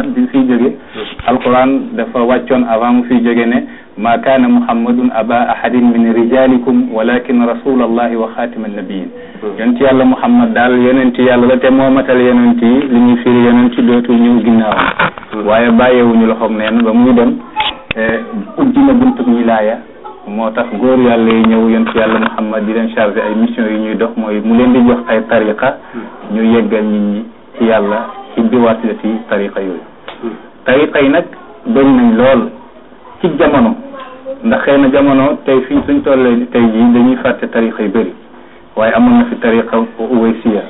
bi mu fiy jóge alquran dafa wàccoon avant mu fiy jóge ne ma kaana muhammadun aba ahadin min rijalikum walakin rasulallahi wa xaatima nabiyin yonent yàlla muhammad daal yonent yàlla la te moo matal yonent yi li ñuy firi yonent dootul ñëw ginnaawam waaye bàyyeewuñu loxoom neen ba muy dem ubbi na buntub wilaaya moo tax góor yàlla yi ñëw yonent yàlla muhammad di leen chargé ay mission yi ñuy dox mooy mu leen di jox ay tariqa ñu yeggal nit ñi ci yàlla ci biwasilati tariqa yooyu tariqa yi nag bëri nañ lool ci jamono ndax xëy na jamono tey fii suñ tollee tey jii dañuy fàtte tariqa yu bëri waaye amoon na fi tariqa uwaysiya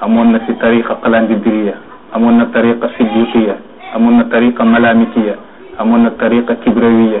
amoon na fi tariqa qalandibiriya amoon na tariqa siddiqiya amoon na tariqa malamikiya amoon na tariqa kibrawiya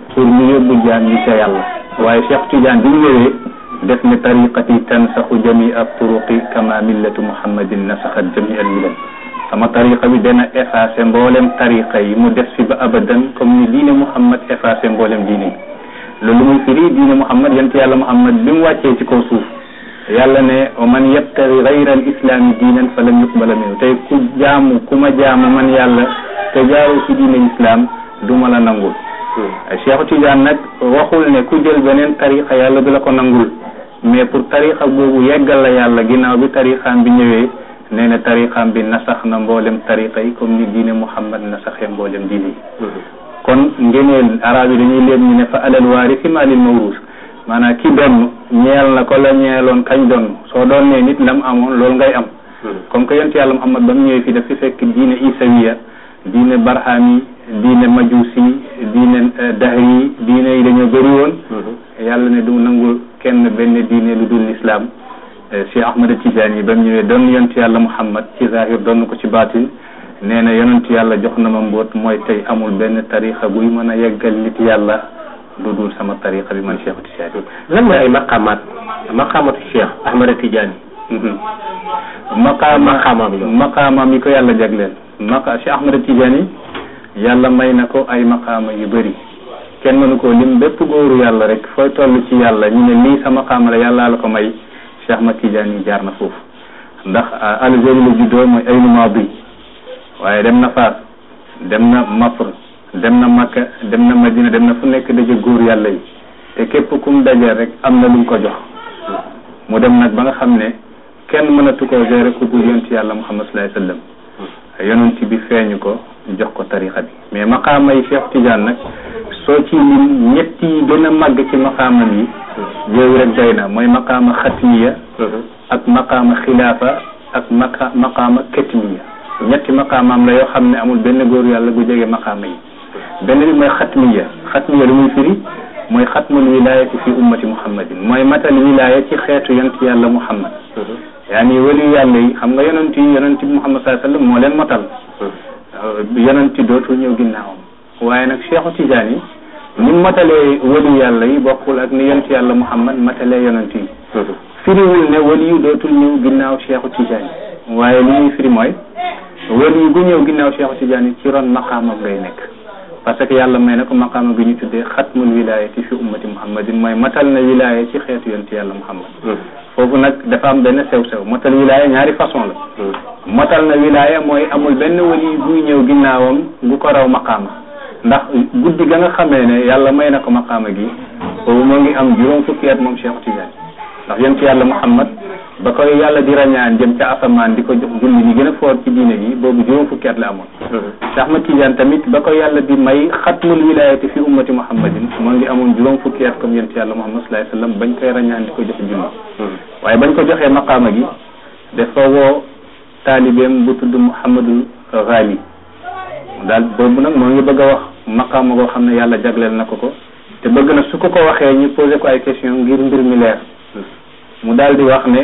pour ñu yóbbu jaam yi ca yàlla waaye Cheikh Tidiane bi mu ñëwee def ne tariqati tansaxu jami ab turuqi kama millatu muhammadin nasaxat jami al milal sama tariqa bi dana effacé mboolem tariqa yi mu des fi ba abadan comme ni diine muhammad effacé mboolem diine yi loolu muy firi diine muhammad yent yàlla muhammad bi mu wàccee ci kaw suuf yàlla ne wa man yabtari gayra al islaami diinan fa lam yuqbala minhu tey ku jaamu ku ma jaamu man yàlla te jaaroo ci diine islam du ma la nangul Cheikh Tidiane nag waxul ne ku jël beneen tariqa yàlla du la ko nangul mais pour tariqa boobu yeggal la yàlla ginnaaw bi tariqaam bi ñëwee nee na tariqaam bi nasax na mboolem tariqa yi comme ni diine Muhammad nasaxee mboolem diine yi kon ngeneel arab yi dañuy leen ñu ne fa alal waarisi ma lil mawruus maanaam ki donn ñeel na ko la ñeeloon kañ donn soo doon nee nit lam amoon loolu ngay am comme que yonent yàlla Muhammad ba mu ñëwee fii daf fi fekk diine isawiya diine barhami diine majusi diine dahri diine yi dañoo bëri woon yàlla ne du nangul kenn benn diine lu dul lislaam Cheikh Ahmad Tidiane yi ba mu ñëwee doon yonent yàlla Muhammad ci zahir doon ko ci baatin nee na yonent yàlla jox na ma mbóot mooy tey amul benn tarixa buy mën a yeggal nit yàlla lu dul sama tariqa bi man Cheikh Tidiane. lan mooy ay maqaamaat maqaamatu Cheikh Ahmada Tidiane. maqaama maqaamaam la. maqaamaam yi ko yàlla jagleel. maqa Cheikh Ahmada Tidiane yàlla may na ko ay maqaama yu bëri kenn mënu koo lim bépp góoru yàlla rek fooy toll ci yàlla ñu ne lii sa maqaama la yàlla la ko may Cheikh Ahmada Tidiane yi jaar na foofu. ndax Algérie la juddoo mooy ay numaa bi waaye dem na Faas dem na Masr dem na Makka dem na Madina dem na fu nekk daje góor yàlla yi te képp ku mu dajeel rek am na lu mu ko jox mu dem nag ba nga xam ne kenn mënatu koo gérer ku dul yonent yàlla Muhammad sallallahu alayhi wasallam yonent bi feeñu ko jox ko tarixa bi mais maqaama yi Cheikh Tidiane nag soo ci lim ñett yi gën a màgg ci maqaamam yi yooyu rek doy na mooy maqaama xatmiya ak maqaama xilaafa ak maqa maqaama katmiya ñetti maqaamaam la yoo xam ne amul benn góor yàlla gu jege maqaama yi benn bi mooy xatmiya xatmiya lu muy firi mooy xatmul wilaayati fi ummati muhammadin mooy matal wilaaya ci xeetu yonent yàlla muhammad yaani wali yàlla yi xam nga yonent yi yonent bi muhammad sallallahu alayhi wa sallam moo leen matal yonent dootul ñëw ginnaawam waaye nag Cheikhu Tidiane yi ni matalee wali yàlla yi bokkul ak ni yonent yàlla Muhammad matalee yonent yi firiwul ne wali yu dootul ñëw ginnaaw Cheikhu Tidiane yi waaye li ñuy firi mooy wali yu gu ñëw ginnaaw Cheikhu Tidiane yi ci ron maqaamam ngay nekk parce que yàlla may na ko maqaama bi ñu tuddee xatmul wilaayati fi ummati muhammadin mooy matal na wilaaya ci xeetu yonent yàlla Muhammad foofu nag dafa am benn sew-sew matal wilaaya ñaari façon la matal na wilaaya mooy amul benn wali buy ñëw ginnaawam bu ko raw maqaama ndax guddi ga nga xamee ne yàlla may na ko maqaama gi boobu moo ngi am juróom fukki at moom Cheikh Tidiane ndax yonent yàlla Muhammad ba koy yàlla di rañaan jëm ca asamaan di ko jox julli ñi gën a foor ci diine gi boobu juróom fukki at la amoon Cheikh Ahmad Tidiane tamit ba ko yàlla di may xatmul wilayati fi ummati muhammadin moo ngi amoon juróom fukki at comme yonent yàlla muhammad sallallahu alayhi wasallam bañ koy ràññaan di ko jox junni waaye bañ ko joxee maqaama gi dafa woo taalibeem bu tudd Muhammadul Ghali daal boobu nag moo ngi bëgg a wax maqaama goo xam ne yàlla jagleel na ko ko te bëgg na su ko ko waxee ñu posé ko ay question ngir mbir mi leer mu daal di wax ne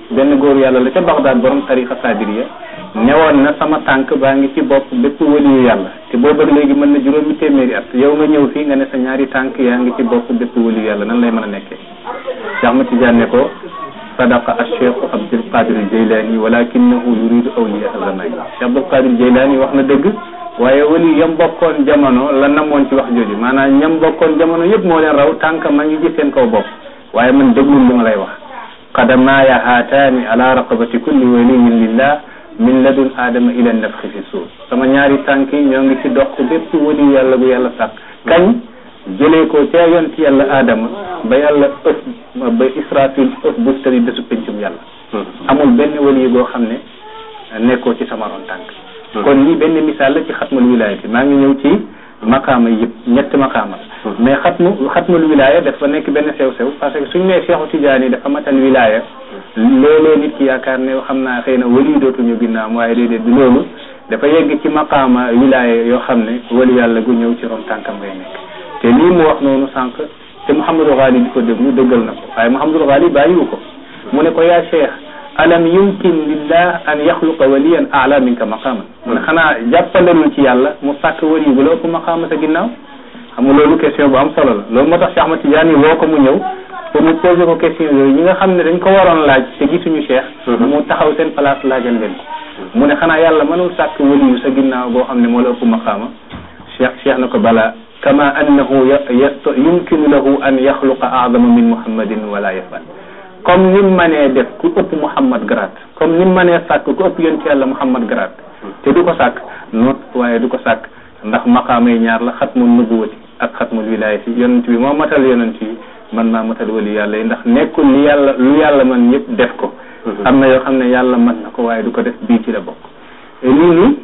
benn góor yàlla la ca Baxdaad borom tariqa sadiriya newoon na sama tànk baa ngi ci bopp bépp waliyu yàlla te boobu ak léegi mën na juróomi téeméeri at yow nga ñëw fii nga ne sa ñaari tànk yaa ngi ci bopp bépp waliyu yàlla nan lay mën a nekkee Cheikh Ahmad Tidiane ne ko sadaqa acheikhu abdul qadir al jaylani walakinahu yuridu awliya azamani cheikh abdul qadir jaylani wax na dëgg waaye wali yam bokkoon jamono la namoon ci wax jooju maanaam ñam bokkoon jamono yëpp moo leen raw tànk ma ngi ci seen kaw bopp waaye man déglul li ma lay wax qadamaaya haataani ala raqabati kulli waliyin lillah min ladun aadama ila nafxi fi suur sama ñaari tànk yi ñoo ngi ci dox bépp wali yàlla bu yàlla sàkk kañ jëlee ko ca yonent yàlla aadama ba yàlla ëf ba israfil ëf buftani bésu pencum yàlla amul benn wali boo xam ne nekkoo ci sama ron tànk kon lii benn misaal la ci xatmul wilaayati maa ngi ñëw ci maqaama yi yëpp ñetti maqaama la mais xatmu xatmul wilaaya dafa nekk benn sew-sew parce que suñu nee Cheikhu Tidiane yi dafa matal wilaaya léeg-léeg nit ki yaakaar ne xam naa xëy na wali dootuñu ginnaam waaye déedéet bi loolu dafa yegg ci maqaama wilaaya yoo xam ne wali yàlla gu ñëw ci ron tànkam ngay nekk te lii mu wax noonu sànq te Mouhamadul Ghali di ko déglu dëggal na ko waaye Mouhamadul Ghali bàyyiwu ko mu ne ko yaa cheikh alam yumkin lillah an yaxluqa waliyan ala minka maqaama mu ne xanaa jàppandalul ci yàlla mu sàkk wali bu la ëpp maqaama sa ginnaaw xam nga loolu question bu am solo la loolu moo tax Cheikh Ahmad Tidiane woo ko mu ñëw pour mu poser ko question yooyu ñi nga xam ne dañ ko waroon laaj te gisuñu cheikh mu taxaw seen place laajal leen ko mu ne xanaa yàlla mënul sàkk wali yu sa ginnaaw boo xam ne moo la ëpp maqaama cheikh cheikh na ko balaa kama annahu yumkinu lahu an yaxluqa aadama min muhammadin wala yafal comme ni mu mënee def ku ëpp muhammad garaat comme ni mu mënee sàkk ku ëpp yonent yàlla muhammad garaat te du ko sàkk noot waaye du ko sàkk ndax maqaama yi ñaar la xatmul nubuwati ak xatmul wilaayati yonent bi moo matal yonent yi man maa matal wali yàlla yi ndax nekkul li yàlla lu yàlla man yëpp def ko am na yoo xam ne yàlla mën na ko waaye du ko def bii ci la bokk lii nii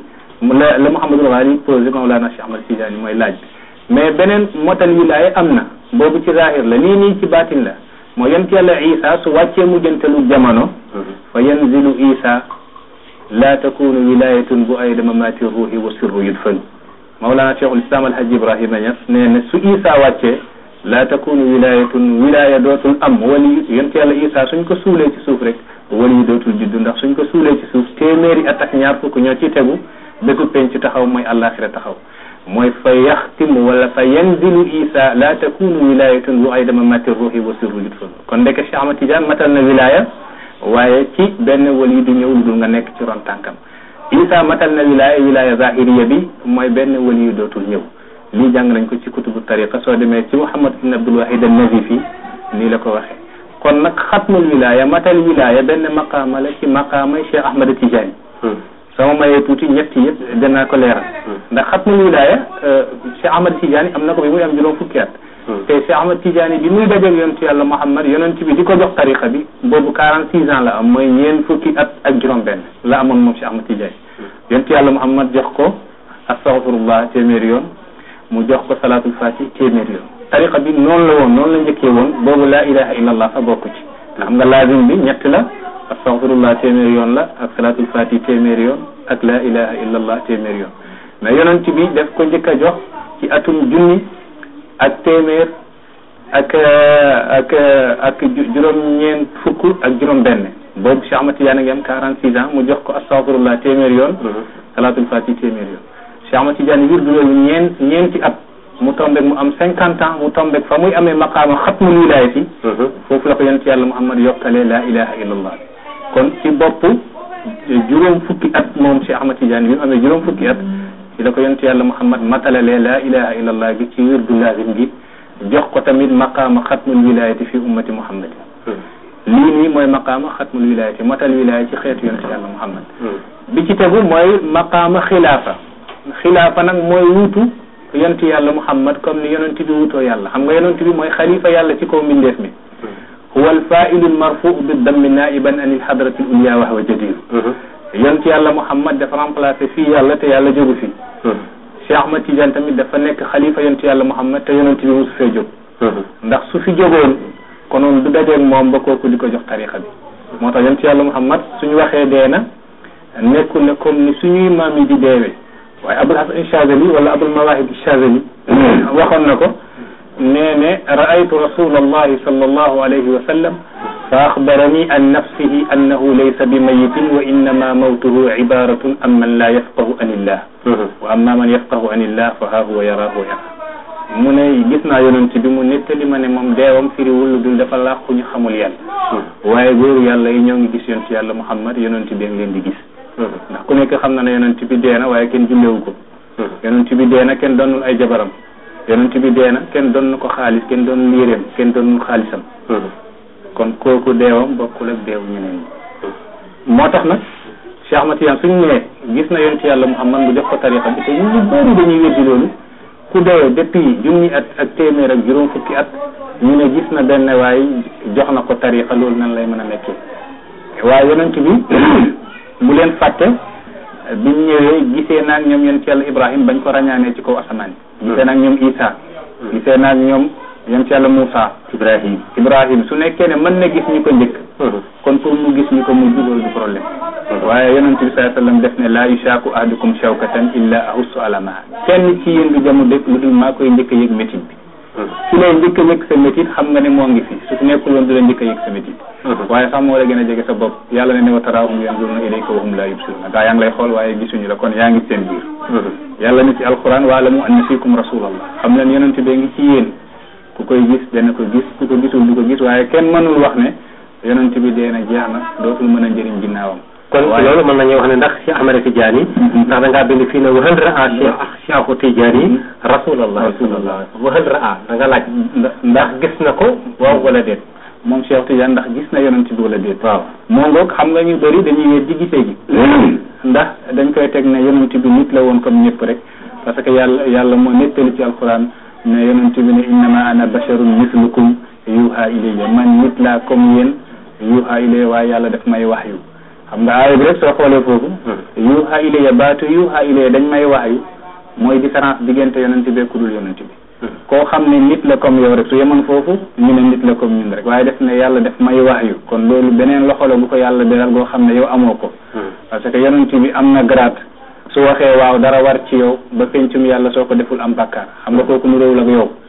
la la Mouhamadul Ghali posé Mawlana Cheikh Ahmad Tidiane mooy laaj bi mais beneen motal wilaaya am na boobu ci zahir la lii nii ci baatin la moo yent yàlla isa su wàccee mujjantelu jamono fa yanzilu isa la takunu wilayatun bu ay dama maati ruuhi wa sirru yudfanu Mawlana Cheikhul Islam Alhaji Ibrahima Niass nee na su isa wàccee laa takunu wilaayatun wilaaya dootul am wali yu yonent yàlla Isaa suñ ko suulee ci suuf rek wali yu dootul juddu ndax suñ ko suulee ci suuf téeméeri at ak ñaar fukk ñoo ciy tegu bésu penc ci taxaw mooy àllaaxira taxaw mooy fa yaxtimu wala fa yanzilu Isaa laa takunu wilaayatun bu ay dama matti ruuxi wa sirru yudfun kon ndeke Cheikh Ahmad Tidiane matal na wilaaya waaye ci benn wali du ñëw lu dul nga nekk ci ron tànkam Isaa matal na wilaaya wilaaya zahiriya bi mooy benn wali yu dootul ñëw lii jàng nañ ko ci kutubu tariqa soo demee ci Muhammad ibn Abdul Wahid an-Nazifi nii la ko waxee kon nag xatmul wilaya matal wilaya benn maqaama la ci maqaamay Cheikh Ahmad Tidiane sama mayee tuuti ñett yëpp danaa ko leeral ndax xatmul wilaya Cheikh Ahmad Tidiane am na ko bi muy am juróom fukki at te Cheikh Ahmad Tidiane bi muy dajeeg yonent yàlla Muhammad yonent bi di ko jox tariqa bi boobu quarante six ans la am mooy ñeen fukki at ak juróom benn la amoon moom Cheikh Ahmad Tidiane yonent yàlla Muhammad jox ko astaghfirullah téeméer yoon mu jox ko salaatul fatih téeméer yoon tariqa bi noonu la woon noonu la njëkkee woon boobu laa ilaha illa allah fa bokk ci ndax xam nga laazim bi ñett la astaghfirullah téeméer yoon la ak salaatul fatih téeméer yoon ak laa ilaha illa allah téeméer yoon mais yonent bi daf ko njëkk a jox ci atum junni ak téeméer ak ak ak juróom-ñeent fukk ak juróom-benn boobu Cheikh Ahmad Tidiane ngi am 46 ans mu jox ko astaghfirullah téeméer yoon. salaatul fati téeméer yoon. Cheikh Ahmad Tidiane wir du loolu ñeent ñeenti at mu tombeeg mu am 50 ans mu tombeeg fa muy amee maqaama xatmul wilaaya si. foofu la ko yonent yàlla Muhammad yokkalee la ilaha illallah kon ci bopp juróom fukki at moom Cheikh Ahmad Tidiane bi mu amee juróom fukki at ci la ko yonent yàlla Muhammad matalalee la ilaha illallah gi ci wir du lazim gi. jox ko tamit maqaama xatmul wilaayati fi ummati muhammad lii nii mooy maqaama xatmul wilaayati matal wilaaya ci xeetu yonent yàlla muhammad bi ci tegu mooy maqaama xilaafa xilaafa nag mooy wuutu yonent yàlla muhammad comme ni yonent bi wuutoo yàlla xam nga yonent bi mooy xalifa yàlla ci kaw mbindeef mi huwa alfailu almarfuu bi dammi naiban an ilhadrati lulia wa huwa jadir yonent yàlla muhammad dafa remplacé fii yàlla te yàlla jógu fi Cheikh Ahmad Tidiane tamit dafa nekk xalifa yonent yàlla Muhammad te yonent bi mosu fee jóg ndax su fi jógoon konoon du dajeeg moom ba kooku di ko jox tarixa bi moo tax yonent yàlla Muhammad suñu waxee dee na nekkul ne comme ni suñuy maam yi di deewee waaye Abul Hasan Chazali wala Abul Mawahib Chazali waxoon na ko nee ne raaytu rasulallahi sallallahu alayhi wa sallam fa axbarani an nafsihi annahu laysa bi mayitin wa innama mawtuhu ibaratun an man la yafqahu an illah wa amma man yafqahu an illah fa ha huwa yaraahu yara mu ne gis naa yonent bi mu nettali ma ne moom deewam firiwul lu dul dafa làqu ñu xamul yàlla waaye góoru yàlla yi ñoo ngi gis yonent yàlla muhammad yonent bi ngi leen di gis ndax ku nekk xam na ne yonent bi dee na waaye kenn jullewu ko yonent bi dee na kenn donnul ay jabaram yonent bi dee na kenn donn ko xaalis kenn donnul yéreem kenn donnul xaalisam kon kooku deewam bokkul ak deewu ñeneen ñi moo tax nag Cheikh Ahmad Tidiane suñ nee gis na yonent yàlla Muhammad mu jox ko tariqa bi te ñu ñu bëri dañuy weddi loolu ku dee depuis junni at ak téeméer ak juróom fukki at ñu ne gis na benn waay jox na ko tariqa loolu nan lay mën a nekkee waaye yonent bi mu leen fàtte biñ ñëwee gisee naag ñoom yonent yàlla Ibrahim bañ ko ràññaanee ci kaw asamaan gisee nag ñoom Isa gisee nag ñoom yonent yàlla Moussa Ibrahim Ibrahim su nekkee ne mën na gis ñu ko njëkk kon pour mu gis ñu ko mujj loolu du problème waaye yonent bi saa sallam def ne laa yushaaku ahadukum shawkatan illa ahussu alamaha kenn ci yéen du jamu dëkk lu dul maa koy njëkk a yëg métit bi su lay njëkk a yëg sa métit xam nga ne moo ngi fi su nekkul woon du la njëkk a yëg sa métit waaye xam moo la gën a jege sa bopp yàlla ne ne wa taraahum yanzuruna ilayka wa hum la yubsiruna gaa yaa ngi lay xool waaye gisuñu la kon yaa ngi seen biir yàlla ne ci alquran wa alamu anna fiikum rasulallah xam leen yonente bee ngi ci yéen ku koy gis dana ko gis ku ko gisul du ko gis waaye kenn mënul wax ne yonente bi dee na jeex na dootul mën a njëriñ ginnaawam kon ci loolu mën nañu wax ne ndax Cheikh Ahmad Tidiane yi ndax da ngaa bind fii ne wahal raa Cheikh Cheikhu Tidiane yi rasulallah rasulallah wahal raa da nga laaj ndax gis na ko waaw wala déet moom Cheikh Tidiane ndax gis na yonent bi wala déet waaw moo ngoog xam nga ñu bëri dañuy wéet di gisee gi ndax dañ koy teg ne yonent bi nit la woon comme ñëpp rek parce que yàlla yàlla moo nettali ci alquran ne yonent bi ne innama ana basharun mislukum yuuxa ilayya man nit laa comme yéen yuuxa ilayya waaye yàlla daf may wax yu xam nga aaya bi rek soo xoolee foofu yuuxa ilayya baatu yuuxa ilayya dañ may wax yu mooy différence diggante yonent bi ku dul yonent bi koo xam ne nit la comme yow rek su yemoon foofu ñu ne nit la comme ñun rek waaye def ne yàlla def may wax yu kon loolu beneen loxo la bu ko yàlla beral goo xam ne yow amoo ko parce que yonent bi am na grade su waxee waaw dara war ci yow ba pencum yàlla soo ko deful am bàkkaar xam nga kooku nu réewul ak yow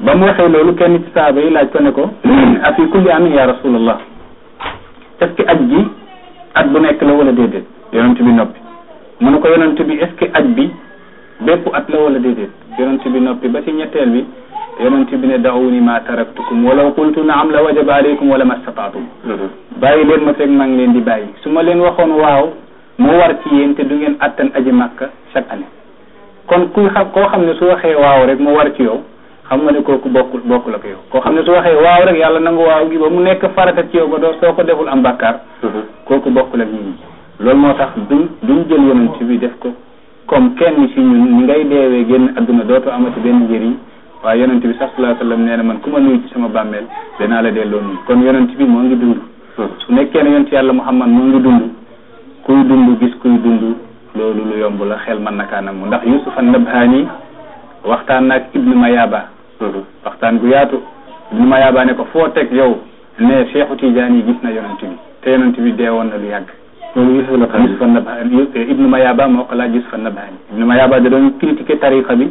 ba mu waxee loolu kenn ci saaba yi laaj ko ne ko a fi kulli amin ya rasulallah est ce que aj gi at bu nekk la wala déedéet yonent bi noppi mu ne ko yonent bi est ce que aj bi bépp at la wala déedéet yonent bi noppi ba ci ñetteel bi yonent bi ne daawuni ma taraktukum walaw qultu naam la wajaba aleykum wala mastataatum bàyyi leen ma fekk maa ngi leen di bàyyi su ma leen waxoon waaw mu war ci yéen te du ngeen attan aji màkka chaque année kon kuy xam koo xam ne su waxee waaw rek mu war ci yow xam nga ne kooku bokkul bokkul ak yow koo xam ne su waxee waaw rek yàlla nangu waaw gi ba mu nekk farata ci yow ba doo soo ko deful am bàkkaar kooku bokkul ak nit ñi loolu moo tax duñ duñ jël yonent bi def ko comme kenn ci ñun ni ngay deewee génn adduna dootoo amati benn njëriñ waaye yonent bi sax sallallahu alayhi wasallam nee na man ku ma nuyu ci sama bàmmeel danaa la delloo nuyu kon yonent bi moo ngi dund su nekkee ne yonent yàlla Muhammad moo ngi dund kuy dund gis kuy dund loolu lu yomb la xel mën na kaa nangu ndax Yusuf an-Nabhani waxtaan naag Ibnu Mayaba waxtaan gu yaatu Ibnu Mayaba ne ko foo teg yow ne Cheikhu Tidiane yi gis na yonent bi te yonent bi dee woon na lu yàgg loolu Yusuf la Yusuf an-Nabhani Ibnu Mayaba moo ko laaj Yusuf an-Nabhani Ibnu Mayaba da doon critiquer tariqa bi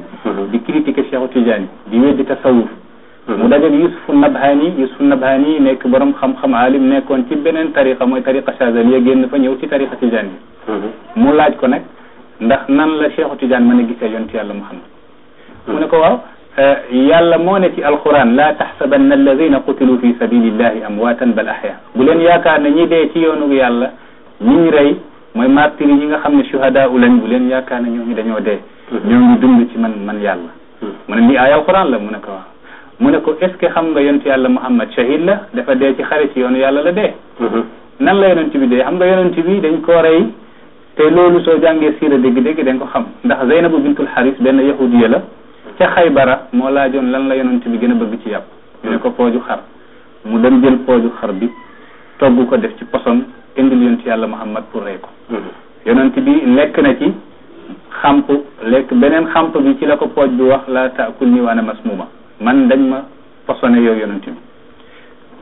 di critiquer Cheikhu Tidiane di weddi tasawuf mu dajeeg Yusuf an-Nabhani Yusuf an-Nabhani nekk borom xam-xam alim nekkoon ci beneen tariqa mooy tariqa Chazaliya génn fa ñëw ci tariqa Tidiane yi mu laaj ko nag ndax nan la Cheikh Tidiane mën a gisee yonent yàlla Muhammad mu ne ko waaw yàlla moo ne ci alquran laa taxsabanna alladina qutilu fi sabilillahi amwaatan bal ahya bu leen yaakaar ne ñi dee ci yoonu yàlla ñi ñu rey mooy martir yi nga xam ne shuhadaa u lañ bu leen yaakaar ne ñooñu dañoo dee ñoo ngi dund ci man man yàlla mu ne lii ay alquran la mu ne ko waaw mu ne ko est ce que xam nga yonent yàlla Muhammad shahid la dafa dee ci xare ci yoonu yàlla la dee nan la yonent bi dee xam nga yonent bi dañ koo rey te loolu soo jàngee siira dégg-dégg dañ ko xam ndax Zeynabu bintul Xaris benn yahudiya la ca Xaybara moo laajoon lan la yonent bi gën a bëgg ci yàpp ñu ne ko pooju xar mu dem jël pooju xar bi togg ko def ci poson indil yonent yàlla Muhammad pour rey ko yonent bi lekk na ci xamp lekk beneen xamp bi ci la ko pooj bi wax la taakul ni waana masmuma man dañ ma façonné yow yonent bi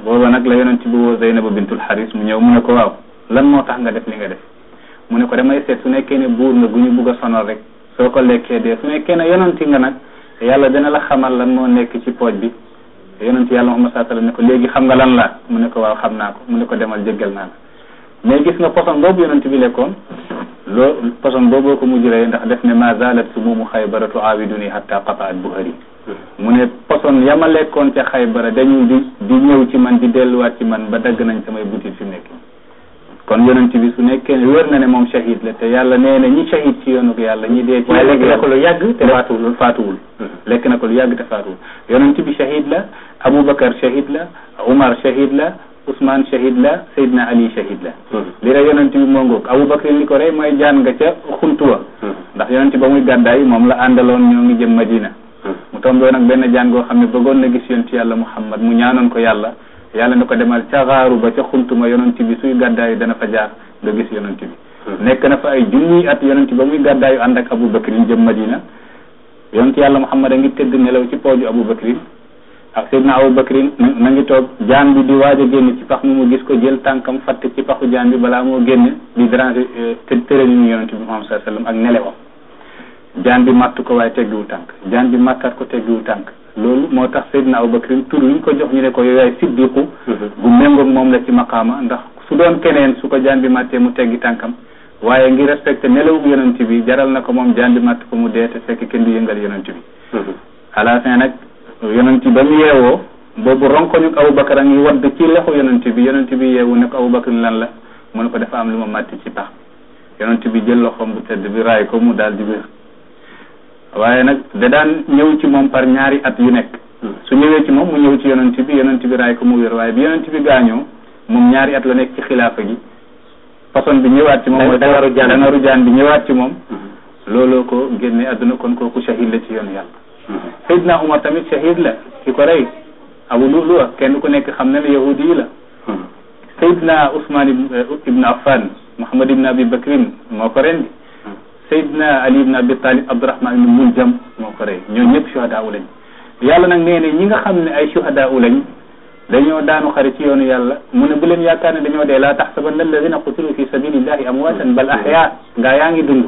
booba nag la yonent bi woo Zeynabu bintul Xaris mu ñëw mu ne ko waaw lan moo tax nga def li nga def mu ne ko damay seet su nekkee ne buur nga gu ñu bugg a sonal rek soo ko lekkee dee su nekkee ne yonent nga nag yàlla dina la xamal lan moo nekk ci pooj bi yonent yàlla Muhammad sallallahu alayhi wasallam ne ko léegi xam nga lan la mu ne ko waaw xam naa ko mu ne ko demal jéggal naa la mais gis nga poson boobu yonent bi lekkoon loo poson booboo ko mujj rey ndax def ne ma zalat sumumu xaybaratu aawiduni hatta qataat buhari mu ne poson ya ma lekkoon ca xaybara dañu di di ñëw ci man di delluwaat ci man ba dagg nañ samay butit fi mu nekk kon yonent bi su nekkee ne wér na ne moom shahid la te yàlla nee na ñi shahid ci yoonu yàlla ñi dee ci waaye lekk na ko lu yàgg te faatuwul faatuwul lekk na ko lu yàgg te faatuwul yonent bi shahid la Aboubacar shahid la Umar shahid la Ousmane shahid la Seydina Ali shahid la li rey yonent bi moo ngoog Abu Bakr li ko rey mooy jaan nga ca xuntuwa ndax yonent ba muy gàddaay moom la àndaloon ñoo ngi jëm Madina mu tomboo nag benn jaan goo xam ne bëggoon na gis yonent yàlla Muhammad mu ñaanoon ko yàlla yàlla na ko demal ca xaaru ba ca xuntuma yonent bi suy gàddaay dana fa jaar nga gis yonent bi nekk na fa ay junniy at yonent ba muy gàddaayu ànd ak Abu Bakr jëm Madina yonent yàlla Muhammad a ngi tëdd nelaw ci pooju Abu Bakr ak Seydina Abu Bakrin ma ngi toog jaan bi di waaj a génn ci pax mi mu gis ko jël tànkam fatt ci paxu jaan bi balaa moo génn di déranger te tëral ñu yonente bi Muhammad sallallahu alayhi wasallam ak nelewam jaan bi matt ko waaye teggiwul tànk jaan bi mattaat ko teggiwul tànk loolu moo tax Seydina Abu Bakrin tur wi ñu ko jox ñu ne ko yow yaay siddiqu bu méngoog moom la ci maqaama ndax su doon keneen su ko jaan bi mattee mu teggi tànkam waaye ngir respecté nelawug yonent bi jaral na ko moom jaan bi matt ko mu dee te fekk kenn du yëngal yonent bi à la fin nag yonent ba mu yeewoo boobu ronkoñu Abubakar a ngi wadd ci loxo yonent bi yonent bi yeewu ne ko Abubakar lan la mu ne ko dafa am lu ma màtti ci pax yonent bi jël loxoom bu tedd bi raay ko mu daal di wér waaye nag da daan ñëw ci moom par ñaari at yu nekk su ñëwee ci moom mu ñëw ci yonent bi yonent bi raay ko mu wér waaye bi yonent bi gaañoo moom ñaari at la nekk ci xilaafa gi façon bi ñëwaat ci moom mooy dangaru jaan dangaru jaan bi ñëwaat ci moom looloo ko génne adduna kon kooku shahid la ci yoonu yàlla Seydina Umar tamit shahid la ki ko rey Abu Lu'lu'a kenn ku nekk xam na ne yahudi yi la Seydina Ousmane ibn Affan Muhammad ibn Abi Bakrin moo ko rendi Seydina Ali ibn Abi Talib Abdurahman ibn Muljam moo ko rey ñoo ñëpp shuhadaa u lañ yàlla nag nee ne ñi nga xam ne ay shuhadaa u lañ dañoo daanu xare ci yoonu yàlla mu ne bu leen yaakaar ne dañoo dee laa taxsabanna alladina qutilu fi sabilillahi amwaatan bal ahyaa gaa yaa ngi dund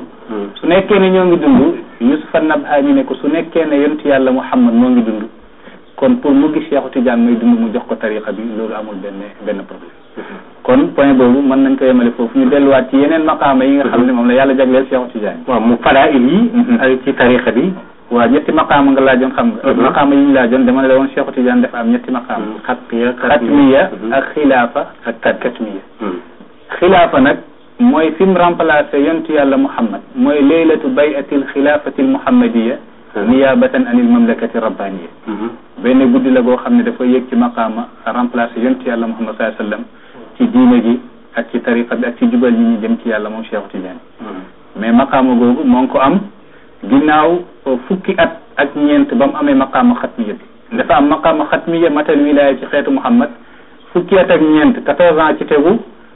su nekkee ne ñoo ngi dund Yusufa Nabha ñu ne ko su nekkee ne yonent yàlla Muhammad moo ngi dund kon pour mu gis Cheikhu Tidiane may dund mu jox ko tariqa bi loolu amul benn benn problème kon point boobu mën nañ ko yemale foofu ñu delluwaat ci yeneen maqaama yi nga xam ne moom la yàlla jagleel Cheikh Tidiane waaw mu fadaa il yi ay ci tarixa bi waaw ñetti maqaama nga laajoon xam nga maqaama yi ñu laajoon dama ne la woon Cheikh Tidiane dafa am ñetti maqaama xatmiya xatmiya ak xilaafa ak katmiya xilaafa nag mooy fi mu remplacé yontu yàlla Muhammad mooy leylatu bayatil xilaafati almuhammadiya niyaabatan anil mamlakati rabbaniya benn guddi la goo xam ne dafa yéeg ci maqaama remplacé yontu yàlla Muhammad saa sallam ci diine gi ak ci tariqa bi ak ci jubal ñi ñu jëm ci yàlla moom Cheikh Tidiane mais maqaama googu moo ngi ko am ginnaaw fukki at ak ñeent ba mu amee maqaama xatmiya bi dafa am maqaama xatmiya matal wilaaya ci xeetu Muhammad fukki at ak ñeent quatorze ans ci tegu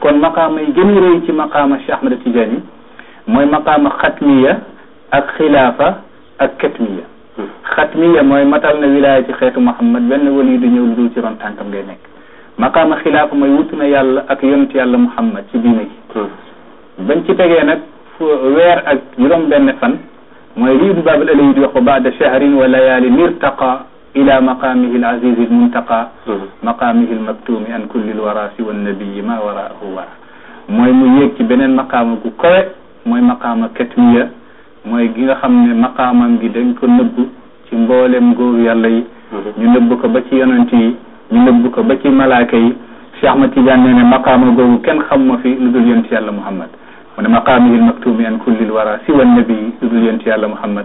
kon maqaama yi gën a rëy ci maqaama Cheikh Ahmad Tijaani mooy maqaama xatmiya ak xilaafa ak katmiya xatmiya mooy matal na wilaaya ci xeetu Muhammad benn wali du ñëw lu dul ci ron tànkam ngay nekk maqaama xilaafa mooy wutu na yàlla ak yonent yàlla Muhammad ci diine gi bañ ci tegee nag fu weer ak juróom benn fan mooy lii du baabal alayi di wax ba baada shahrin wa layaali nirtaqa ila maqaamihi al azizi al muntaqa maqaamihi al maktuumi an kulli al wara siwa nabiyi ma waraahu wara mooy mu yéeg ci beneen maqaama gu kowe mooy maqaama katmiya mooy gi nga xam ne maqaamam gi dañ ko nëbb ci mboolem góor yàlla yi ñu nëbb ko ba ci yonent yi ñu nëbb ko ba ci malaaka yi Cheikh Ahmad Tidiane nee ne maqaama googu kenn xam ma fi lu dul yonent yàlla Muhammad mu ne maqaamihi al maktuumi an kulli al wara siwa nabiyi lu dul yonent yàlla Muhammad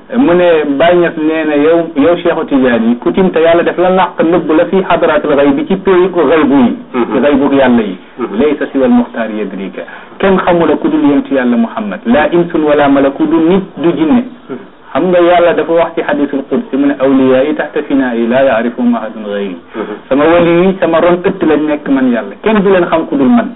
mu ne Baye Niass nee na yow yow Cheikhu Tidiane yi ku tim te yàlla def la làq nëbb la fii xadraatil xay bi ci péyi ko xay bu yi ci xay bu yàlla yi laysa siwal muxtaar yadrika kenn xamula ku dul yonent yàlla Muhammad laa insun wala malaku du nit du jinne xam nga yàlla dafa wax ci xadisul qudsi mu ne awliyaa yi taxta finaa yi laa yaarifuhum ahadun gayri sama wali yi sama ron ëtt lañ nekk man yàlla kenn du leen xam ku dul man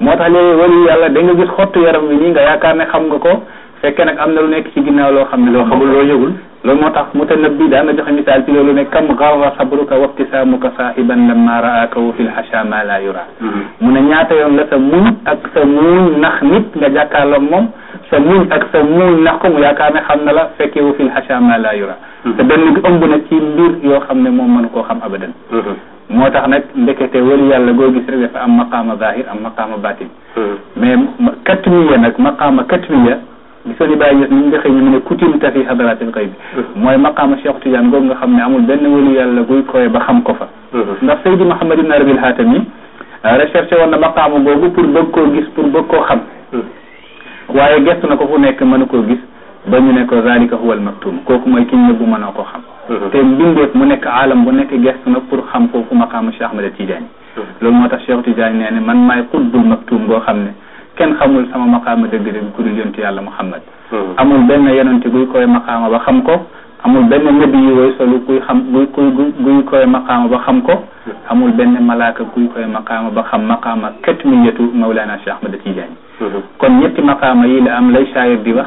moo tax léegi wali yàlla da nga gis xottu yaram wi nii nga yaakaar ne xam nga ko fekkee nag am na lu nekk ci ginnaaw loo xam ne loo xamul loo yëgul loolu moo tax mu tanab bii daan na joxe misaal ci loolu ne kam garra sabruka wabtisaamuka saahiban lamma raaka wa fil hasha ma la yura mu ne ñaata yoon la sa muñ ak sa muñ nax nit nga jàkkaarloog moom sa muñ ak sa muñ nax ko mu yaakaar ne xam na la fekkee wa fil hasha ma la yura te benn bi ëmb na ci mbir yoo xam ne moom mënu koo xam abadan moo tax nag ndekete wëri yàlla goo gis rek dafa am maqaama zahir am maqaama batin mais katmiya nag maqaama katmiya gisoo ni bàyyi gis ni mu joxe ñu mu ne kutim tafi xadaraatil xëy bi mooy maqaama Cheikh Tidiane googu nga xam ne amul benn wëlu yàlla guy koy ba xam ko fa ndax Seydi Mouhamad ibn Arabil Haatami recherché woon na maqaama googu pour bëgg koo gis pour bëgg koo xam waaye gestu na ko fu nekk mënu koo gis ba ñu ne ko zalika huwa al maktum kooku mooy ki ñëbbu mënoo ko xam te mbindeef mu nekk aalam bu nekk gestu na pour xam foofu maqaama Cheikh Ahmad Tidiane loolu moo tax Cheikh Tidiane nee ne man maay xutbul maktuum boo xam ne kenn xamul sama maqaama dëgg-dëgg ku dul yonti yàlla Muhammad amul benn yonente buy koy maqaama ba xam ko amul benn nabi yi way solu kuy xam buy kuy guy koy maqaama ba xam ko amul benn malaaka kuy koy maqaama ba xam maqaama katmiyatu Mawlana Cheikh Ahmad Tidiane kon ñetti maqaama yi la am lay saayir di wax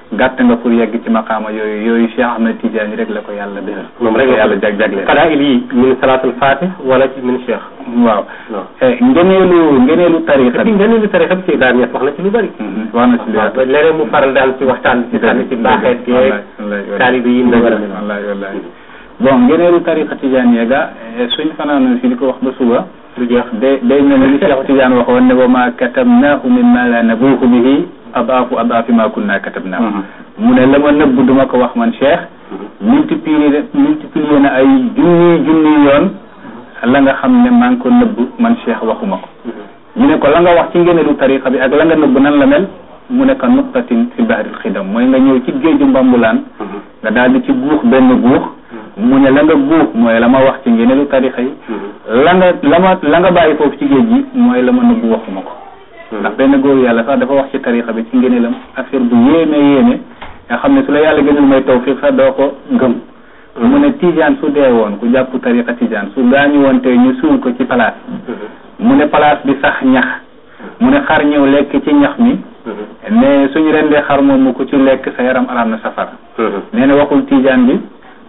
gàtt nga pour yegg ci maqaama yooyu yooyu Cheikh Ahmed Tidiane rek la ko yàlla dëral. moom rek la yàlla jag jagleel. fadaa'il yi min salaatul faatih wala ci min cheikh. waaw. waaw eh, ngëneelu ngëneelu tariqa bi. ngëneelu tariqa bi ci daan wax na ci lu bari. Mhm, wax na ci lu bari léeg-léeg mu faral daan ci waxtaan ci sànni ci baaxeet yeeg. taalibe yi ñu war a mel. wallaahi wallaahi bon ngëneelu tariqa tijaaniya ga eh, suñ fanaanoon fii di ko wax ba suba. du jeex day day mel ni li Cheikh Tidiane waxoon ne wa ma katabnaahu min ma la nabuuhu bihi adaafu adaafi ma kunna katabnaahu mu ne la ma nëbb du ma ko wax man Cheikh multiplier multiplier na ay junni junni yoon la nga xam ne maa ngi ko nëbb man Cheikh waxuma ko ñu ne ko la nga wax ci ngéneelu tariqa bi ak la nga nëbb nan la mel mu ne ko nuqtatin fi bahril xidam mooy nga ñëw ci géeju mbambulaan nga daal di ci guux benn guux mu ne la nga guux mooy la ma wax ci ngéneelu tarixa yi la nga la ma la nga bàyyi foofu ci géej gi mooy la ma nëbbu waxuma ko ndax benn góor yàlla sax dafa wax ci tarixa bi ci ngéneelam affaire bu yéeme yéeme nga xam ne su la yàlla gënul may tawfiq sax doo ko gëm mu ne tijaan su dee woon ku jàpp tarixa tijaan su gaañu woon tey ñu suul ko ci palaas mu ne palaas bi sax ñax mu ne xar ñëw lekk ci ñax mi mais suñu rendee xar moomu ku ci lekk sa yaram araam na safara nee na waxul tiijaan bi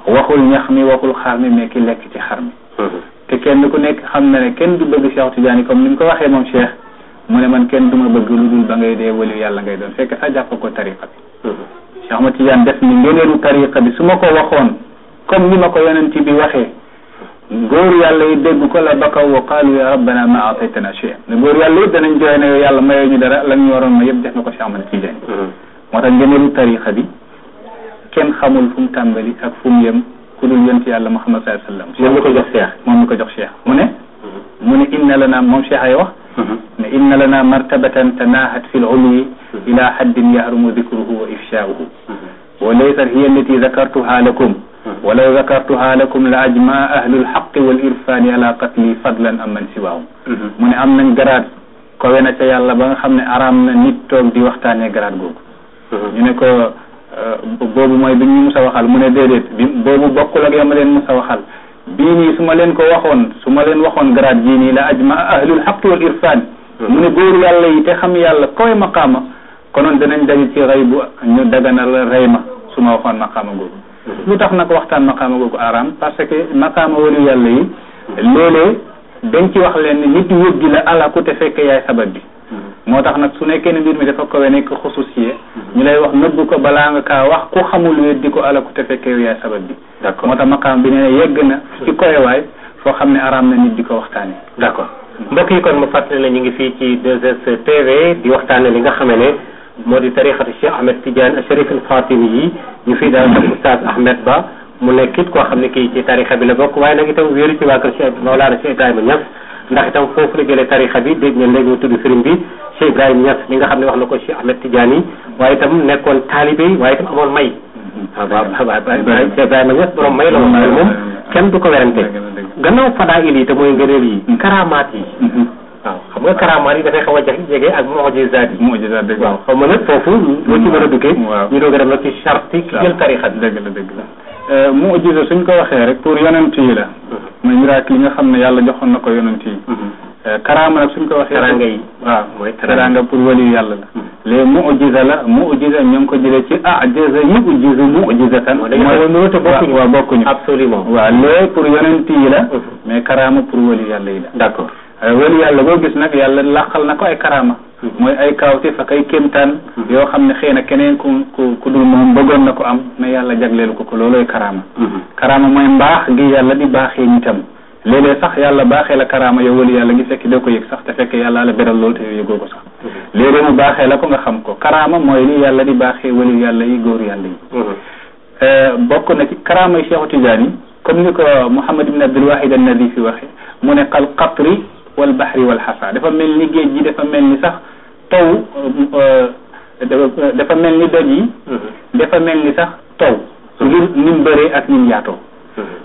waxul ñax mi waxul xar mi mais ki lekk ci xar mi te kenn ku nekk xam na ne kenn du bëgg Cheikh Tidiane yi comme ni mu ko waxee moom Cheikh mu ne man kenn du ma bëgg lu dul ba ngay dee waliyu yàlla ngay doon fekk sax jàpp ko tariqa bi Cheikh Ahmad Tidiane def ni ngëneelu tariqa bi su ma ko waxoon comme ni ma ko yonent bi waxee góor yàlla yi dégg ko la bakaw wa qaalu ya rabbana ma ataytana shay'an ne góor yàlla yëpp danañ jooy ne yow yàlla mayoo ñu dara la ñu waroon ma yëpp def na ko Cheikh Ahmad Tidiane moo tax ngëneelu tarixa bi kenn xamul fu mu tàmbali ak fu mu yem ku dul yonent yàlla Muhammad sallallahu alayhi wa sallam moom la ko jox Cheikh moom la ko jox Cheikh mu ne mu ne inna lana moom Cheikh ay wax ne inna lana martabatan tanahat fi l ulwi ila haddin yahrumu dikruhu wa ifshauhu wa laysat hiya allati zakartuha lakum walaw zakartuha lakum la ajmaa ahlul xaqi wal irfaani ala qatli fadlan am man siwaahum mu ne am nañ garaat kowe na ca yàlla ba nga xam ne araam na nit toog di waxtaanee garaat googu ñu ne ko boobu mooy bi ñu musa waxal mu ne déedéet bi boobu bokkul ak yama leen musa waxal bii nii su ma leen ko waxoon su ma leen waxoon garaat jii nii la ajmaa ahlul xaqi wal irfaani mu ne góoru yàlla yi te xam yàlla kowe maqaama konoon danañ daje ci rey bu ñu daganal rey ma su ma waxoon maqaama googu lu tax nag waxtaan maqaama googu araam parce que maqaama wali yàlla yi léeg-léeg dañ ci wax leen nit yóbbi la alaku te fekk yaay sabab bi moo tax nag su nekkee ne mbir mi dafa kowe nekk xususiye ñu lay wax nëbb ko balaa nga kaa wax ku xamul wéet di ko alaku te fekk yow yaay sabab bi d'accord moo tax maqaam bi nee na yegg na ci koyewaay foo xam ne araam na nit di ko waxtaane d'accord mbokk yi kon mu fàttali ne ñu ngi fii ci 2STV di waxtaane li nga xamee ne moo di tarixatu Cheikh Ahmed Tidiane Chérif al Fatimi yi ñu fii daal ak oustaz Ahmed Ba mu nekk it koo xam ne kii ci tarixa bi la bokk waaye nag itam wéeru ci waa kër Cheikh Mawlana Cheikh Ibrahima Niass ndax itam foofu la jëlee tarixa bi dégg ngeen léegi mu tudd sëriñ bi Cheikh Ibrahima Niass li nga xam ne wax na ko Cheikh Ahmed Tidiane yi waaye itam nekkoon taalibe yi waaye itam amoon may waaw waaw waaw waaw Ibrahima Niass borom may la woon loolu moom kenn du ko werante gannaaw fadaayil yi te mooy ngëneel yi karaamaat yi waaw xam nga karaamaat yi dafay xaw a jafe jege ak mujizaat yi moo jëlaat dëgg waaw xam nga nag foofu loo ci mën a duggee waaw. ñu doog a dem nag ci charte ki jël tarixa bi dëgg la dëgg la moo jëlaat suñ ko waxee rek pour yonent yi la mooy miracle yi nga xam ne yàlla joxoon na ko yonent yi euh, karaama nag suñ ko waxee teraanga yi waaw mooy teraanga pour waliyu yàlla la hmm. léegi mu'jiza la mu'jiza ñoo ngi ko jëlee ci ajaza yu'jizu mu'jizatan mooy nuru te bokkuñu waaw bokkuñu absolument waaw léegi pour yonent yi la hmm. mais karaama pour waliyu yàlla yi la d'accord euh, waliyu yàlla boo gis nag yàlla làqal na ko ay karaama hmm. mooy ay kaawte fa kay kéemtaan yoo xam ne xëy na keneen ku ku ku dul moom bëggoon na ko am mais yàlla jagleelu ko ko loolooy karaama karaama mooy mbaax gi yàlla di baaxee nitam Léeg-léeg sax Yàlla baaxee la karaama yow wali Yàlla gi fekk doo ko yëg sax te fekk Yàlla la beral loolu te yow yëgoo ko sax léeg-léeg mu baaxee la ko nga xam ko karaama mooy li Yàlla di baaxee wali Yàlla yi góoru Yàlla yi bokk na ci karaama yi Cheikhu Tijaan yi comme ni ko Muhammad ibn Abdul Wahid an-Nadifi waxe mu ne qal qatri wal bahri wal xasa dafa mel ni géej gi dafa mel ni sax taw dafa mel ni doj yi dafa mel ni sax taw ngir ni mu bëree ak ni mu yaatoo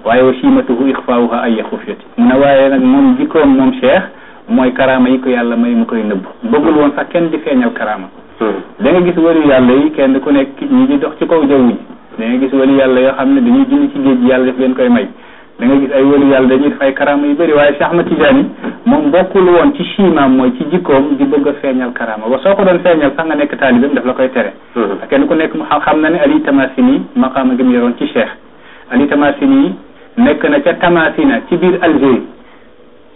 waaye wa siimatuhu ixfaawuha ay xufyati mu ne waaye nag moom jikkoom moom cheikh mooy karaama yi ko yàlla may mu koy nëbb bëggul woon sax kenn di feeñal karaama da nga gis wali yàlla yi kenn ku nekk ñi di dox ci kaw jaww ji da nga gis wali yàlla yoo xam ne dañuy julli ci géej gi yàlla daf leen koy may da nga gis ay wali yàlla dañuy def ay karaama yu bëri waaye Cheikh Ahmad Tidiane moom bokkul woon ci chimaam mooy ci jikkoom di bëgg a feeñal karaama ba soo ko doon feeñal sax nga nekk taalibeem daf la koy tere kenn ku nekk mu xam na ne ali tamasini maqaama gi mu yoroon ci cheikh ani tamasin yi nekk na ca tamasina ci biir Algérie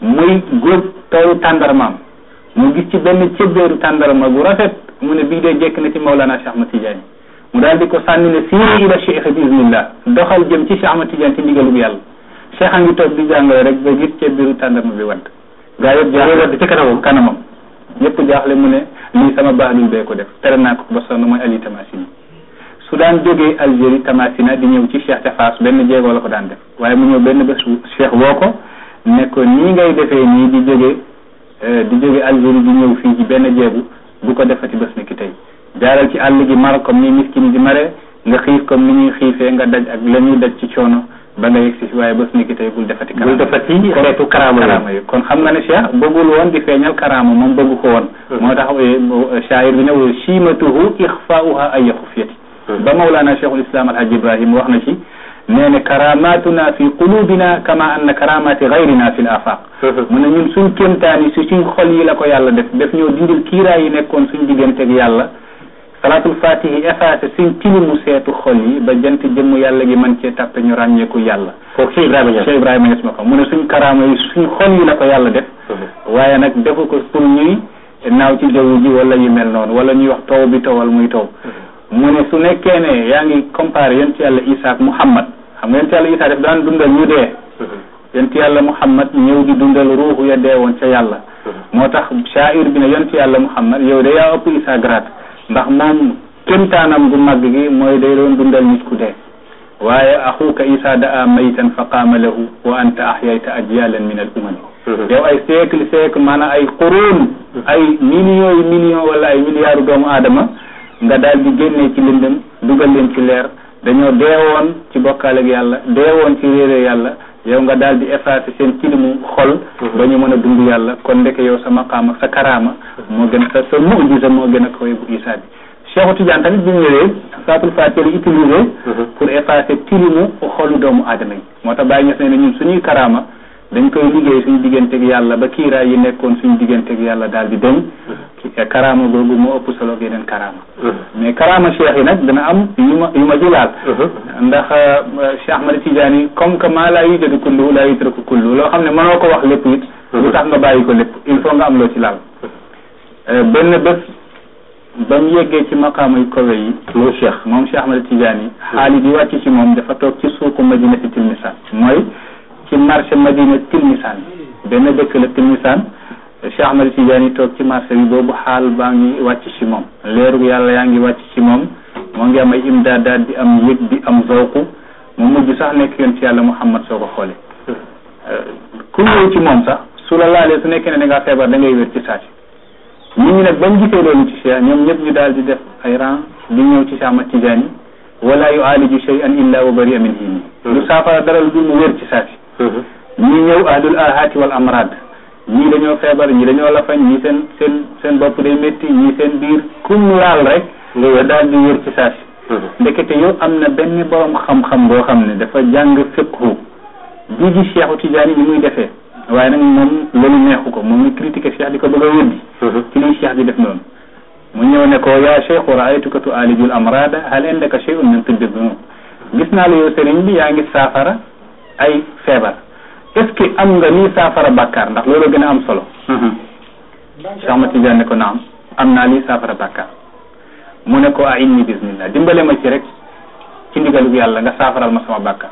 muy góob toolu tàndarmaam mu gis ci benn cëbbeeru tàndarma bu rafet mu ne bii dee jekk na ci Mawlana Cheikh Ahmad Tidiane mu daal di ko sànni ne siiri ila cheikh bi iznillah doxal jëm ci Cheikh Ahmad Tidiane ci ndigalu yàlla cheikh a ngi toog di jàngale rek ba gis cëbbeeru tàndarma bi wadd gaa yëpp jaaxle wadd ca kanamam kanamam ñëpp jaaxle mu ne lii sama baalul bee ko def tere naa ko ba sonn mooy Ali Tamasina su daan jógee Algérie Tamasina di ñëw ci Cheikh ca Faas benn jéego la ko daan def waaye mu ñëw benn bés Cheikh woo ko ne ko nii ngay defee nii di jógee di jóge Algérie di ñëw fii ci benn jéegu bu ko defati bés ni ki tey jaaral ci àll gi mar comme ni miskin di mare nga xiif comme ni ñuy xiifee nga daj ak la ñuy daj ci coono ba nga yegg si waaye bés ni ki tey bul defati bul karaama defati xeetu karaama yi karaama yi kon xam nga ne Cheikh bëggul woon di feeñal karaama moom bëggu ko woon moo tax eh, shaayir bi ne wa chiimatuhu ixfaauha ay xufiyati ba Mawlana Cheikhul Islam Alhaj Ibrahim wax na ci nee ne karaamatuna fi qulubina kama anna karamati gayrina fi l afaq mu ne ñun suñ kéemtaan yi si suñ xol yi la ko yàlla def def ñoo dindil kiiraay yi nekkoon suñ digganteeg yàlla salaatul fatihi effacé suñ tilimu seetu xol yi ba jant jëmm yàlla gi man cee tàppe ñu ràññeeku yàlla kooku ci Ibrahima Niass Cheikh Ibrahima Niass ma ko mu ne suñ karaama yi suñ xol yi la ko yàlla def waaye nag defu ko pour ñuy naaw ci jaww ji wala yu mel noonu wala ñuy wax taw bi tawal muy taw mu ne su nekkee ne yaa ngi comparé yonent yàlla Isa ak Muhammad xam nga yonent yàlla Isa def daan dundal ñu dee yonent yàlla muhammad ñëw di dundal ruuxu ya deewoon ca yàlla moo tax shaa'ir bi ne yonent yàlla muhammad yow de yaa ëpp isa garaat ndax moom kémtaanam gu màgg gi mooy day doon dundal nit ku dee waaye axuuka isa daa maytan fa qaama lahu wa anta ahyayta ajyalan min al umami mhm. yow ay siècle siècle maanaam ay quruun mhm. ay millions yi millions wala ay milliards doomu aadama nga daal di génnee ci lëndëm dugal leen ci leer dañoo deewoon ci bokkaale ak yàlla deewoon ci réere yàlla yow nga daal di effacé seen tilimu xol ba ñu mën a dund yàlla kon ndeke yow sa maqaam ak sa karaama moo gën sa sa mujisa moo gën a kawe bu Isaa bi Cheikhu Tidiane tamit bi mu ñëwee saatul faatiha la utilisé pour effacer tilimu xolu doomu aadama yi moo tax bàyyi ñes ne ne ñun suñuy karaama dañ koy liggéey suñu digganteeg yàlla ba kiiraay yi nekkoon suñu digganteeg yàlla daal di deñ karaama googu moo ëpp solo ak yeneen karaama mais karaama cheikh yi nag dana am yu ma yu ma ci laal ndax Cheikh Ahmad Tidiane yi comme que maa laa yujadu kullu laa yutraku kullu loo xam ne mënoo ko wax lépp it lu tax nga bàyyi ko lépp il faut nga am loo ci laal benn bés ba mu yeggee ci maqaama yu kawe yi loo cheikh moom Cheikh Ahmad Tijaani xaali bi wàcc ci moom dafa toog ci suuqu madinati tilmisaan mooy ci marché madina tilmisaan benn dëkk la tilmisaan Cheikh Ahmad Tijaani toog ci marché bi boobu xaal baa ngi wàcc ci moom leeru yàlla yaa ngi wàcc ci moom moo ngi am ay imdaadaat di am yëg di am zawqu mu mujj sax nekk yoon ci yàlla Muhammad soo ko xoolee ku ñëw ci moom sax su la laalee su nekkee ne da ngaa feebar da ngay wér ci saa si nit ñi nag bañ gisee loolu ci Cheikh ñoom ñëpp ñu daal di def ay rang di ñëw ci Cheikh Ahmad Tidiane wala yu aliju shay'an illa wa bari amin hini lu saafara dara lu dul mu wér ci saa si ñi ñëw ahlul ahati wal amrad ñii dañoo feebar ñii dañoo lafañ ñii seen seen seen bopp day métti ñii seen biir kum laal rek nga daal di wér ci saa si ndekete yow am na benn borom xam-xam boo xam ne dafa jàng fiqhu bii ji Cheikhu Tidiane ni muy defee waaye nag moom loolu neexu ko moom muy critiquer cheikh di ko bëgg a weddi ci liy cheikh di def noonu mu ñëw ne ko yaa cheikhu raaytuka tu alijul amrada hal indaka shay'un min tibbi dunub gis naa la yow sëriñ bi yaa ngi saafara ay feebar est-ce que am nga nii saafara bàkkaar ndax loolu gën a am solo Cheikh Ahmad Tidiane ne ko naam am naa lii saafara bàkkaar mu ne ko a inni bismillah dimbale ma ci rek ci ndigalu yàlla nga saafaral ma sama bàkkaar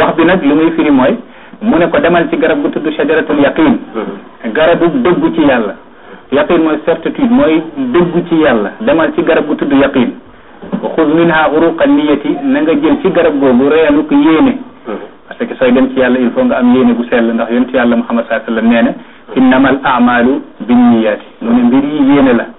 wax bi nag li muy firi mooy mu ne ko demal ci garab gu tudd shajaratul yaqin garabu dëggu ci yàlla yaqin mooy certitude mooy dëggu ci yàlla demal ci garab gu tudd yaqin xuz minha uruqa niyati na nga jël ci garab googu reenu ko yéene parce que sooy dem ci yàlla il faut nga am yéene bu sell ndax yonent yàlla Muhammad sallallahu alayhi wa sallam nee na innamal a'malu binniyati mu ne mbir yi yéene la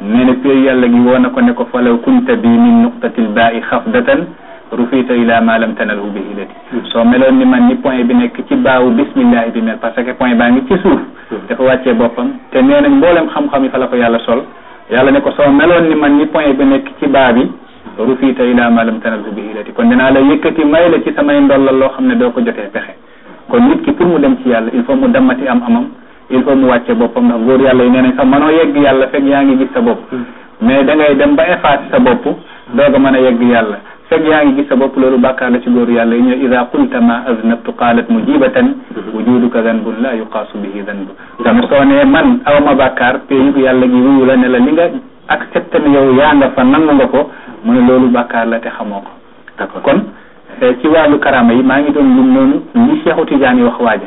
nee na péey yàlla gi woo na ko ne ko falaw kunta bi min nuqtatil baa'i xafdatan rufiita ila ma lam tanalhu bi hidati soo meloon ni man ni point bi nekk ci baawu bismillahi bi mel parce que point baa ngi ci suuf dafa wàccee boppam te nee nañ mboolem xam-xam yi fa la ko yàlla sol yàlla ne ko soo meloon ni man ni point bi nekk ci baa bi rufiita ila ma lam tanalhu bi hidati kon dinaa la yëkkati may la ci samay ndollal loo xam ne doo ko jotee pexe kon nit ki pour mu dem ci yàlla il faut mu dammati am amam il faut mu wàcce boppam ndax góor yàlla yi nee nañ sax mënoo yegg yàlla fekk yaa ngi gis sa bopp mais da ngay dem ba effacer sa bopp doog a mën a yegg yàlla fekk yaa ngi gis sa bopp loolu bàkkaar la ci góor yàlla yi ñëw ida qulta ma aznabtu qaalat mujibatan wujuduka danbun la yuqaasu bihi danbu dama soo nee man aw ma bàkkaar péeyug yàlla gi wuyu la ne la li nga accepté ne yow yaa nga fa nangu nga ko mu ne loolu bàkkaar la te xamoo ko d'accord kon ci wàllu karaama yi maa ngi doon lim noonu li Cheikhu Tidiane wax waaja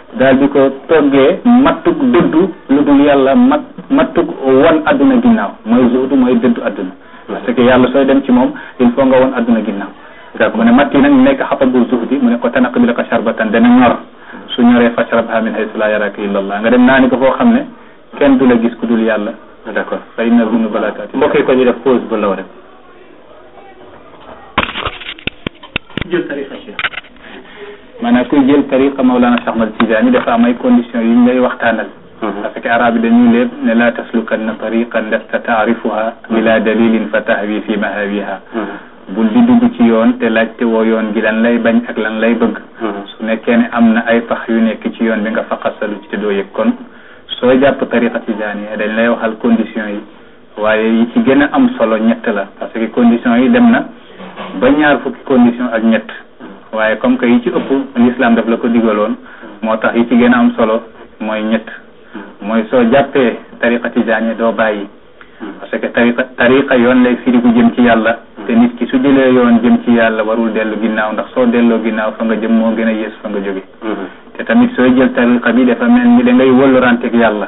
daal di ko toggee mattuk dëddu lu dul yàlla mat mattuk won adduna ginnaaw mooy zuhdu mooy dëddu adduna parce que yàlla sooy dem ci moom il faut nga won adduna ginnaaw dak mu ne matt yi nag nekk xatabu zuhdi mu ne ko tanaq bi la ko charbatan dana ñor su ñoree fashrabha min haythu la yaraka illa allah nga dem naani ko foo xam ne kenn du la gis ku dul yàlla d'accord fay na zunu balaa taati mbokk yi ko ñu def pause bu law rek jël tariqa cheikh maanaam kuy jël tariqa Mawlana Cheikh Ahmad Tijaani dafa am ay conditions yu ñu lay waxtaanal parce que arab yi dañuy léeb ne laa taslukanna tariqan lasta taarifuha bila dalilin fa tahwi fi mahawiha bul di dugg ci yoon te laajte woo yoon gi lan lay bañ ak lan lay bëgg su nekkee ne am na ay pax yu nekk ci yoon bi nga faqasalu ci te doo yëg kon soo jàpp tariqa tijaani dañ lay waxal conditions yi waaye yi ci gën a am solo ñett la parce que condition yi dem na ba ñaar fukki condition ak ñett waaye comme que yi ci ëpp l'islam daf la ko digaloon moo tax yi ci gën a am solo mooy ñett mooy soo jàppee tariqa tijaani doo bàyyi parce que tariqa tariqa yoon lay firi ku jëm ci yàlla te nit ki su jëlee yoon jëm ci yàlla warul dellu ginnaaw ndax soo delloo ginnaaw fa nga jëm moo gën a yées fa nga jóge te tamit sooy jël tariqa bi dafa mel ni da ngay wëlluranteeg yàlla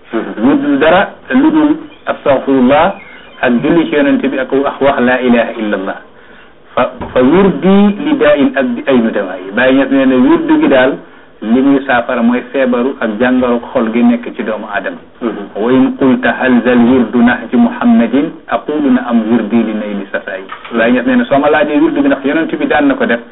ñu dul dara lu dul astaghfirullah ak julli ci yonente bi ak wax wax laa ilaha illa allah fa fa wirdi li daa in ak di ay nu dawaa yi bàyyi ñes nee ne wirdu gi daal li muy saafara mooy feebaru ak jàngaru xol gi nekk ci doomu aadama wa in qulta hal zal wirdu nahji muhammadin aqulu na am wirdi li nay li safayi bàyyi ñes nee ne soo ma laajee wirdu gi ndax yonente bi daan na ko def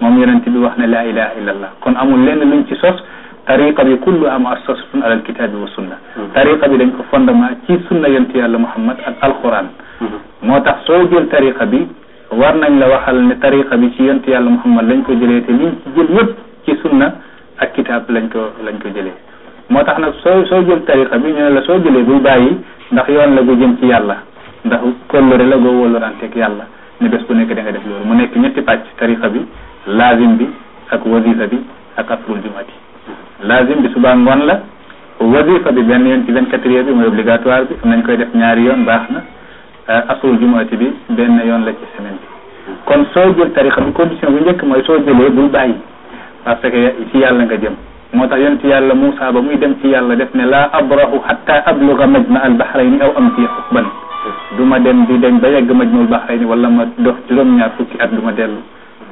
moom yonent bi wax ne laa ilaha illa allah kon amul lenn luñ ci sos tariqa bi kullu am assasatun alal kitaabi wa sunna tariqa bi dañ ko fondement ci sunna yonent yàlla muhammad ak alquran moo tax soo jël tariqa bi war nañ la waxal ne tariqa bi ci yonent yàlla muhammad lañ ko jëlee te liñ ci jël yëpp ci sunna ak kitaab lañ ko lañ ko jëlee moo tax nag soo soo jël tariqa bi ñu ne la soo jëlee bul bàyyi ndax yoon la gu jëm ci yàlla ndax kóllëre la goo wóllëranteeg yàlla ne bés bu nekk da nga def loolu mu nekk ñetti pàcc tariqa bi laazim bi ak wazifa bi ak asrul jumati laazim bi suba ngoon la wazifa bi benn yoon ci vingt quatre heures bi mooy obligatoire bi am nañ koy def ñaari yoon baax na asrul jumati bi benn yoon la ci semaine bi kon soo jël tariqa bi condition bu njëkk mooy soo jëlee bul bàyyi parce que ci yàlla nga jëm moo tax yonent yàlla Moussa ba muy dem ci yàlla def ne laa abrahu hatta abluga majma al bahrayni aw am fii xukban du ma dem di dem ba yegg majmul bahrayni wala ma dox juróom-ñaar fukki at du ma dellu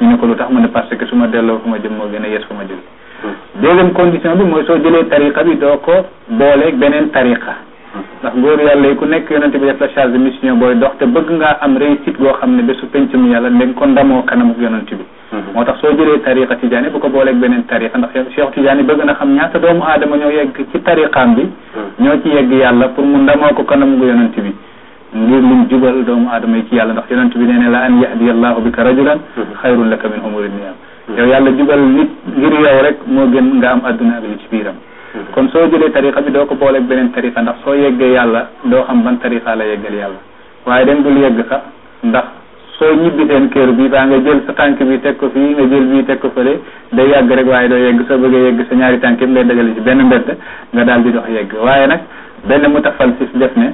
ñu ne ko lu tax mu ne parce que su ma delloo fu ma jëm moo gën a yees fu ma jóge deuxième condition bi mooy soo jëlee tariqa bi doo ko booleeg beneen tariqa ndax góor yàlla yi ku nekk yonente bi def la charge de mission booy dox te bëgg ngaa am réussite boo xam ne bésu pencum yàlla ndeng ko ndamoo kanamuk yonente bi moo tax soo jëlee tariqa tijaani bu ko booleeg beneen tariqa ndax Cheikh Tijaani bëgg na xam ñaata doomu aadama ñoo yegg ci tariqaam bi ñoo ci yegg yàlla pour mu ndamoo ko kanam gu yonent bi ngir lim jubal doomu aadama yi ci yàlla ndax yonent bi nee ne la an yahdi allahu bika rajulan xayrun laka min umuri dunya yow yàlla jubal nit ngir yow rek moo gën nga am adduna ak li ci biiram kon soo jëlee tariqa bi doo ko booleeg beneen tariqa ndax soo yeggee yàlla doo xam ban tariqa la yeggal yàlla waaye dañ dul yegg sax ndax soo ñibbi seen kër bi baa nga jël sa tànk bi teg ko fii nga jël bii teg ko fële day yàgg rek waaye doo yegg soo bëggee yegg sa ñaari tànk yëpp ngay dëgale ci benn mbedd nga daal di dox yegg waaye nag benn mu tafal si def ne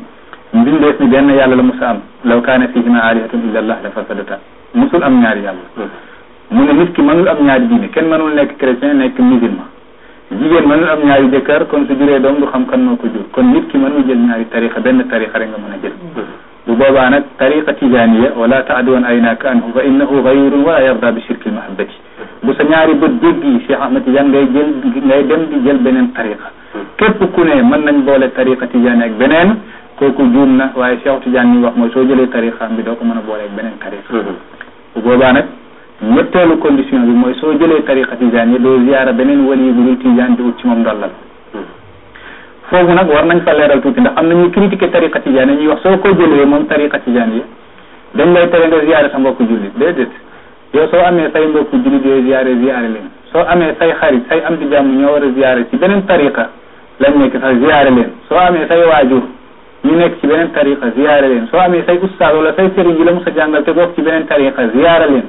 mbindeef mi benn yàlla la musa am law kaana fihima alihatun illa allah la fasadata musul am ñaari yàlla mu ne nit ki mënul am ñaari diine kenn mënul nekk chrétien nekk musulman jigéen mën na am ñaari jëkkër kon su juree doom du xam kan moo ko jur kon nit ki mënul jël ñaari tarixa benn tarixa rek nga mën a jël bu boobaa nag tariqa tijaaniya wala taaduwan aynaka anhu fa innahu gayrun wala yarda bi shirki mahabbati bu sa ñaari bët déggi Cheikh Ahmad Tidiane ngay jël ngay dem di jël beneen tariqa képp ku ne mën nañ boole tariqa tijaani ak beneen kooku juum na waaye Cheikh Tidiane ni wax mooy soo jëlee tariqa am bi doo ko mën a boole ak beneen tariqa bu boobaa nag ñetteelu condition bi mooy soo jëlee tariqa tijaan yi doo ziyaara beneen wali bu dul tijaan di ut ci moom ndollal foofu nag war nañ fa leeral tuuti ndax am na ñuy critiquer tariqa tijaan yi ñuy wax soo ko jëlee moom tariqa tijaan yi dañ lay tere nga ziyaare sa mbokku jullit déedéet yow soo amee say mbokku jullit yooyu ziyaare ziyaare leen soo amee say xarit say am di jàmm ñoo war a ziyaare ci beneen tariqa lañ nekk sax ziyaare leen soo amee say waajur ñu nekk ci beneen tariqa ziyaare leen soo amee say ustaas wala say sëriñ yi la mos a jàngal te bokk ci beneen tariqa ziyaare leen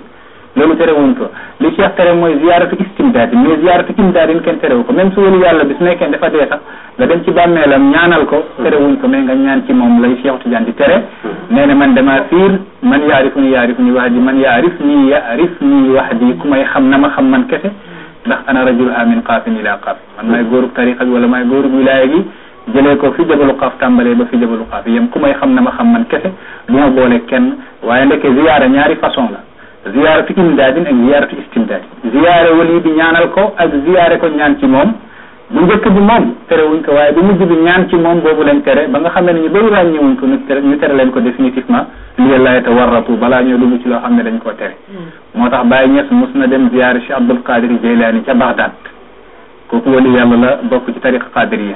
loolu terewuñ ko li Cheikh tere mooy ziyaaratu istimdaadin mais ziyaaratu imdaadin kenn terewu ko même su wëlu yàlla bi su nekkee dafa dee sax nga dem ci bàmmeelam ñaanal ko terewuñ ko mais nga ñaan ci moom lay Cheikh Tidiane di tere nee na man dama fiir man yaarif ni yaarif ni wax di man yaarif ni yaarif ni wax di ku may xam na ma xam man kese ndax ana rajul amin qaafin ila qaaf man maay góorub tariqa bi wala maay góorub wilaaya gi jëlee ko fi jabalu xaaf tàmbalee ba fi jabalu xaaf yem ku may xam na ma xam man kese du ma boole kenn waaye ndeke ziyaara ñaari façon la ziyaaratu imdaadin ak ziyaaratu istimdaadin ziyaare wali bi ñaanal ko ak ziyaare ko ñaan ci moom bu njëkk bi moom tere wuñ ko waaye bu mujj bi ñaan ci moom boobu lañ tere ba nga xam ne ñu bëri ràññee wuñ ko ñu tere ñu tere leen ko définitivement li yàlla yeta warratu balaa ñoo dugg ci loo xam ne dañ koo tere moo tax Baye Niass mos na dem ziyaare Cheikh Abdul Qadir Jeylaani ca Baghdad kooku wali yàlla la bokk ci tariqa qadiriya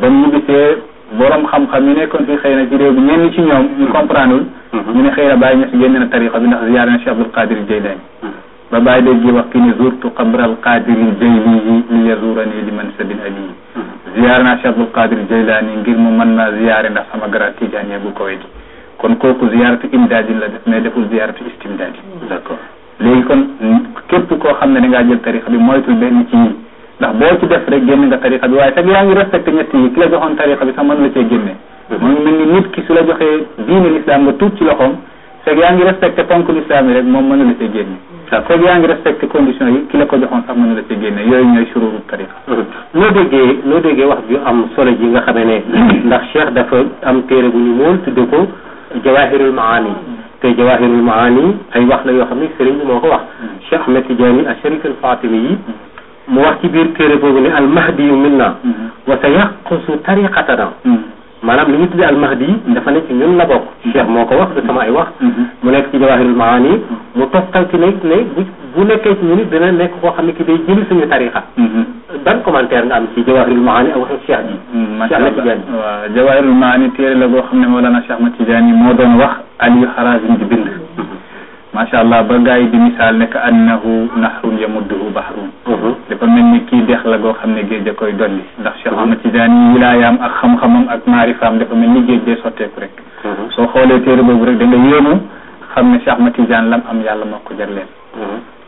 ba mu ñibbisee borom xam-xam yi nekkoon fii xëy na ci réew bi ñenn ci ñoom ñu comprendre ñu ne xëy na bàyyi ñu si génne na tariqa bi ndax ziyaare na Cheikh Abdul Qadir Jeylaani ba bàyyi dégg yi wax kii ne zurtu qabral qadiri jeyliyi li yazurani li man sabin aliyi ziyaare naa Cheikh Abdul Qadir Jeylaani ngir mu mën naa ziyaare ndax sama gara tijaaniya gu kowe gi kon kooku ziyaaratu imdaadin la def mais deful ziyaaratu istimdaadin d'accord léegi kon képp koo xam ne da ngaa jël tarixa bi moytul benn ci ñi ndax boo ci def rek génn nga tarixa bi waaye fekk yaa ngi respecté ñett yi ki la joxoon tarixa bi sax mën la cee génne mooy mel ni nit ki su la joxee diine l'islam nga tuut ci loxoom fekk yaa ngi respecté ponk l'islam yi rek moom mën na la cee génne waaw fekk yaa ngi respecté condition yi ki la ko joxoon sax mën na la cee génne yooyu ñooy sururu tarixa loo déggee loo déggee wax ju am solo ji nga xamee ne ndax cheikh dafa am téere bu ñu mool tudde ko jawahirul maani te jawahirul maani ay wax la yoo xam ne sëriñ bi moo ko wax Cheikh Ahmed Tidiane ak Sharif al Fatimi yi mu wax ci biir téere boobu ne al mahdi yu minna wa sa yaqusu tariqatana maanaam li ñu tuddee al mahdi dafa ne ci ñun la bokk Cheikh moo ko wax du sama ay wax mu nekk ci jawahirul maani mu toftal ci ne ne bu bu nekkee ci ñun it dina nekk koo xam ne ki day jëli suñu tariqa ban commentaire nga am ci Jawahirul Maani ak waxu Cheikh ji. macha allah Cheikh Tidiane waaw Jawahirul Maani téere la boo xam ne Mawlana Cheikh Ahmad Tidiane moo doon wax Aliou Harazim di bind. macha allah ba gars yi di misaal nekk annahu nahrun yamudduhu bahrun dafa mel ni kii dex la goo xam ne géej da koy dolli ndax Cheikh Ahmad Tidiane wilaayaam ak xam-xamam ak maarifaam dafa mel ni géej day sotteeku rek soo xoolee téere boobu rek da nga yéemu xam ne Cheikh Ahmad Tidiane lam am yàlla moo ko jarleen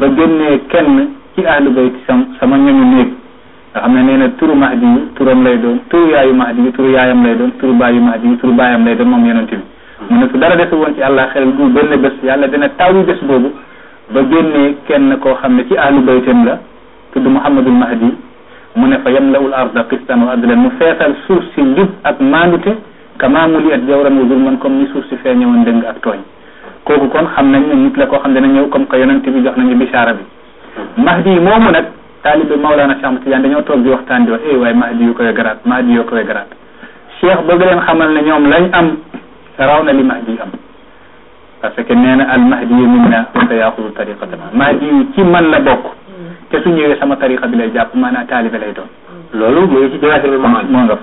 ba génnee kenn ci ahlu bayt sam sama ñoñu néeg nga xam ne nee na turu mahdi yu turam lay doon turu yaayu mahdi yu turu yaayam lay doon turu baayu mahdi yu turu baayam lay doon moom yonent bi mu ne su dara desul woon ci àllaaxira lu dul benn bés yàlla dina taw yu bés boobu ba génnee kenn koo xam ne ci ahlu baytam la tudd muhammadul mahdi mu ne fa yamla'ul arda qistan wa adlan mu feesal suuf si njub ak maandute kama muliat jawran wa zulman comme ni suuf si feeñewoon dëng ak tooñ kooku kon xam nañ ne nit la koo xam dana ñëw comme que yonent bi jox nañu bisaara bi mahdi yi moomu nag taalibe Maulana Cheikh Ahmad Tidiane dañoo toog di waxtaan di wax eh waaye mahdi yu koy garaat mahdi yu koy garaat cheikh bëgg leen xamal ne ñoom lañ am raw na li mahdi yi am parce que nee na al mahdi yu minna wa sa yaaxudu tariqatana mahdi yu ci man la bokk te su ñëwee sama tariqa bi lay jàpp maanaam taalibe lay doon loolu mu ngi ci jawaahirul maani moo nga fa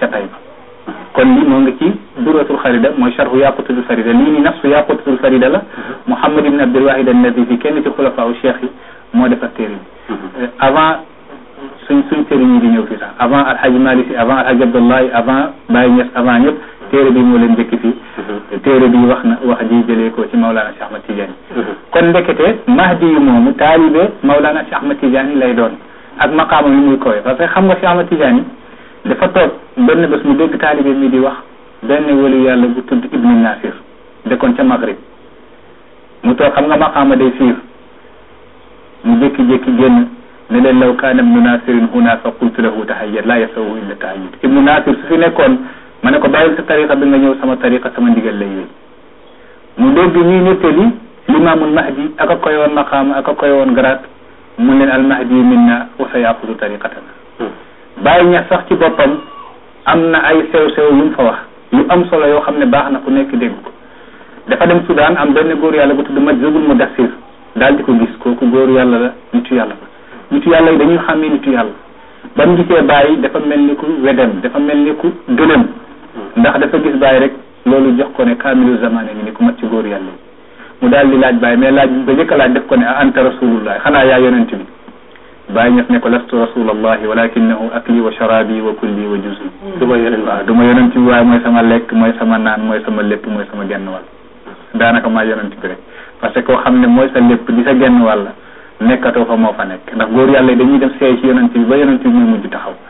ca tay kon li moo ngi ci duratul farida mooy sharhu yaqutatul farida lii ni nafsu yaqutatul farida la Muhammad ibn Abdul Wahid an-Nazifi kenn ci xulafaa u cheikh yi moo defar téere bi avant suñ suñ sëriñ yi di ñëw fii sax avant alhaji Malick si avant alhaji Abdoulaye avant Baye Niass avant ñëpp téere bi moo leen njëkk fii téere bi wax na wax ji jëlee ko ci Maulana Cheikh Ahmad Tidiane kon ndekete mahdi yu moomu taalibe Maulana Cheikh Ahmad Tidiane lay doon ak maqaama yi muy koy parce que xam nga Cheikh Ahmad Tidiane yi dafa toog benn bés mu dégg taalibe mi di wax benn wali yàlla bu tudd Ibnu Nasir dëkkoon ca Maghrib mu toog xam nga maqaama day fiir mu jékki-jékki génn ne leen law kaana ibnu nasirin huna fa qultu lahu tahayyat la yasawu illa tahayyat ibnu nasir su fi nekkoon ma ne ko bàyyil sa tariqa bi nga ñëw sama tariqa sama ndigal lay wéy mu dégg ñuy nettali limaamul mahdi ak a koy woon maqaama ak a koy woon garaat mu leen almahdi minna wa sa yaaxudu tariqatana bàyyi ñax sax ci boppam am na ay sew-sew yu mu fa wax yu am solo yoo xam ne baax na ku nekk dégg ko dafa dem Soudan am benn góor yàlla bu tudd Majzubul Mudassir daal di ko gis kooku góor yàlla la nitu yàlla la nitu yàlla yi dañuy xàmmee nitu yàlla ba mu gisee bàyyi dafa mel ni ku wedem dafa mel ni ku gëlëm ndax dafa gis bàyyi rek loolu jox ko ne kaamilu zamane ngi ni ku mat ci góor yàlla yi mu daal di laaj bàyyi mais laaj bi ko njëkk a laaj def ko ne a anta rasulullah xanaa yaa yonent bi bàyyi ñes ne ko lastu rasulallahi walakinahu akli wa sharabi wa kulli wa juzu du ma yonent waaw du ma yonent bi waaye mooy sama lekk mooy sama naan mooy sama lépp mooy sama genn wàll daanaka maa yonent bi rek parce que koo xam ne mooy sa lépp di sa genn wàll nekkatoo fa moo fa nekk ndax góor yàlla yi dañuy dem seey ci yonent bi ba yonent bi muy mujj taxaw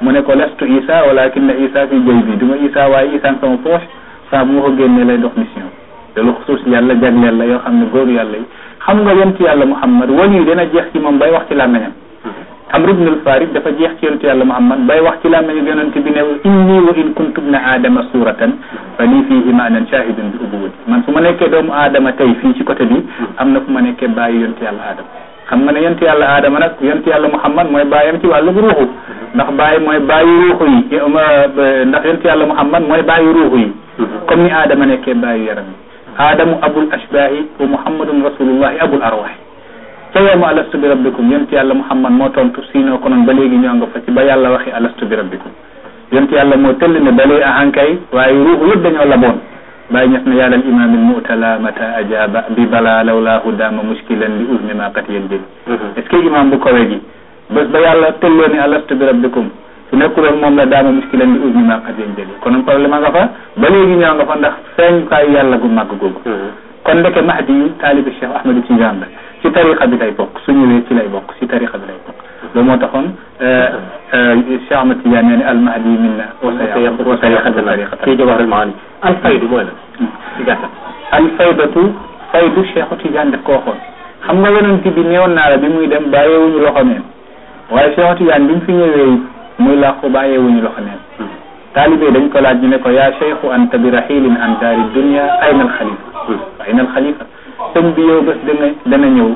mu ne ko lestu isa walakin la isa fi jëy bi du ma isa waaye isa sama poche saa bu ma ko génnee lay dox mission te lu xusuus yàlla jagleel la yoo xam ne góoru yàlla yi xam nga yonent yàlla muhammad wali yu dana jeex ci moom bay wax ci làmmeñam amr ibn al farid dafa jeex ci yonent yàlla muhammad bay wax ci làmmeñu yonent bi ne inni wa in kuntu ibna aadama suratan fa lii fii imaanan shahidun bi ubuwati man su ma nekkee doomu aadama tey fii ci côté bi am na fu ma nekkee bàyyi yonent yàlla aadama xam nga ne yonent yàlla aadama nag yonent yàlla muhammad mooy bàyyam ci wàllu ruuxu ndax bàyyi mooy bàyyi ruuxu yi ndax yonent yàlla muhammad mooy bàyyi ruuxu yi comme ni aadama nekkee bàyyi yaram yi aadamu abul ashbaahi wa muhammadun rasulullahi abul arwaahi ca yow ma alastu bi rabbikum yonent yàlla muhammad moo tontu siinoo konoon ba léegi ñoo nga fa ci ba yàlla waxee alastu bi rabbikum yonent yàlla moo tëll ne balee ahankay waaye ruux yëpp dañoo laboon bàyyi ñes na yàlla al imam al mu'tala mata ajaba bi balaa lawlaahu daama muskilan li uzmi ma qad yéen jëg est ce que imam bu kawe gi bés ba yàlla tëlloo ni alastu bi rabbikum su nekkuloon moom la daama muskilan li uzmi ma qad yéen jëg kon problème a nga fa ba léegi ñoo nga fa ndax feeñukaayu yàlla gu màgg googu kon ndeke mahdi yi taalibi cheikh ahmadou tidiane la ci tariqa bi lay bokk su ñëwee ci lay bokk ci tariqa bi lay bokk loolu moo taxoon Cheikh Ahmad Tidiane nee na almahdi minna wa sayaqdu tariqa fii jawahar maani alfaydu mooy la ci gàttal alfaydatu faydu Cheikh Tidiane daf ko waxoon xam nga yonent bi neewoon naa la bi muy dem bàyyeewuñu loxo neen waaye Cheikh Tidiane bi mu fi ñëwee muy làqu bàyyeewuñu loxo neen taalibe dañ ko laaj ñu ne ko yaa cheikhu anta bi rahilin an daari dunia ayna al xalifa ayna al xalifa sëñ bi yow bés dana dana ñëw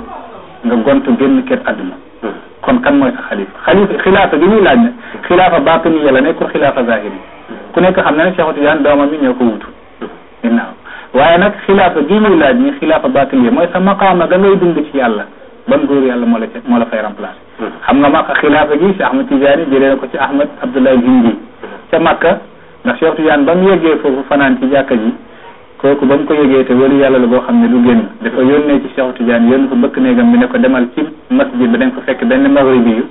nga gontu génn kër àdduna kon kan mooy sa xalifa xalifa xilaafa gi ñuy laaj ne xilaafa batiniya la nekkul xilaafa zahiri ku nekk xam na ne Cheikh Tidiane doomam mi ñoo ko wutu ginnaaw waaye nag xilaafa gi ñuy laaj ni xilaafa batiniya mooy sa maqaama ga ngay dund ci yàlla ban góor yàlla moo la ca moo la fay remplacer xam nga ma xilaafa gi Cheikh Ahmad Tidiane jëlee na ko ci Ahmad Abdoulaye Hindi ca Makka ndax Cheikh Tidiane ba mu yeggee foofu fanaan ci jàkka ji kooku ba mu ko yëgee te wëlu yàlla la boo xam ne du génn dafa yónnee ci Cheikh Tidiane yónn ko bëkk néegam bi ne ko demal ci masjid bi da nga ko fekk benn maghrib bi yu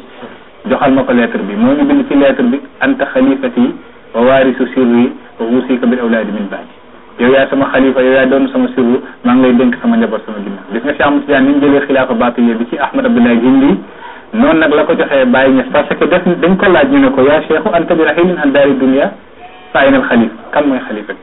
joxal ma ko lettre bi moo ñu bind ci lettre bi anta xalifati wa waarisu sirri wa wusika bil awlaadi min baadi yow yaa sama xalifa yow yaa doon sama sirru maa ngi lay dénk sama njaboot sama ginnaaw gis nga Cheikh Ahmad Tidiane ni ñu jëlee xilaafa baatile bi ci Ahmad Abdoulaye Jindi noonu nag la ko joxee bàyyi ñes parce que def dañ ko laaj ñu ne ko yaa cheikhu anta bi rahilin an daari dunia fa ayna al xalifa kan mooy xalifa bi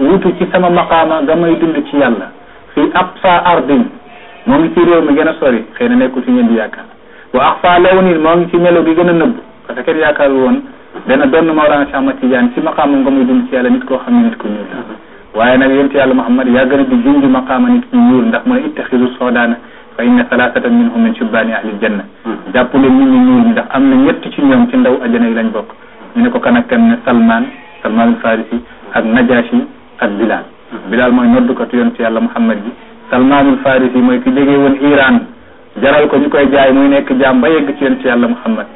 wutu ci sama maqaama nga may dund ci yàlla fii aqsa ardin moo ngi ci réew mi gën a sori xëy na nekkul ci ngeen di yaakaar wa aqsa lawnin moo ngi ci melo gi gën a nëbb parce que kenn yaakaar woon dana doon Mawlana Cheikh Ahmad Tidiane ci maqaama nga muy dund ci yàlla nit koo xam ne nit ku ñuul la waaye nag yonent yàlla Muhammad yaa gën a di junj maqaama nit ñu ñuul ndax mooy ittaxisu soodaana fa inna salaasatan minhum min shubbaani ahli janna jàpp leen nit ñu ñuul ñi ndax am na ñett ci ñoom ci ndaw ajana yi lañ bokk ñu ne ko kan ak kan ne Salman Salman Farisi ak Najashi ak Bilal Bilal mooy noddukatu yoon ci yàlla Muhammad bi Salmanul Farisi mooy ki jógee woon Iran jaral ko ñu koy jaay muy nekk jaam ba yegg ci yoon ci yàlla Muhammad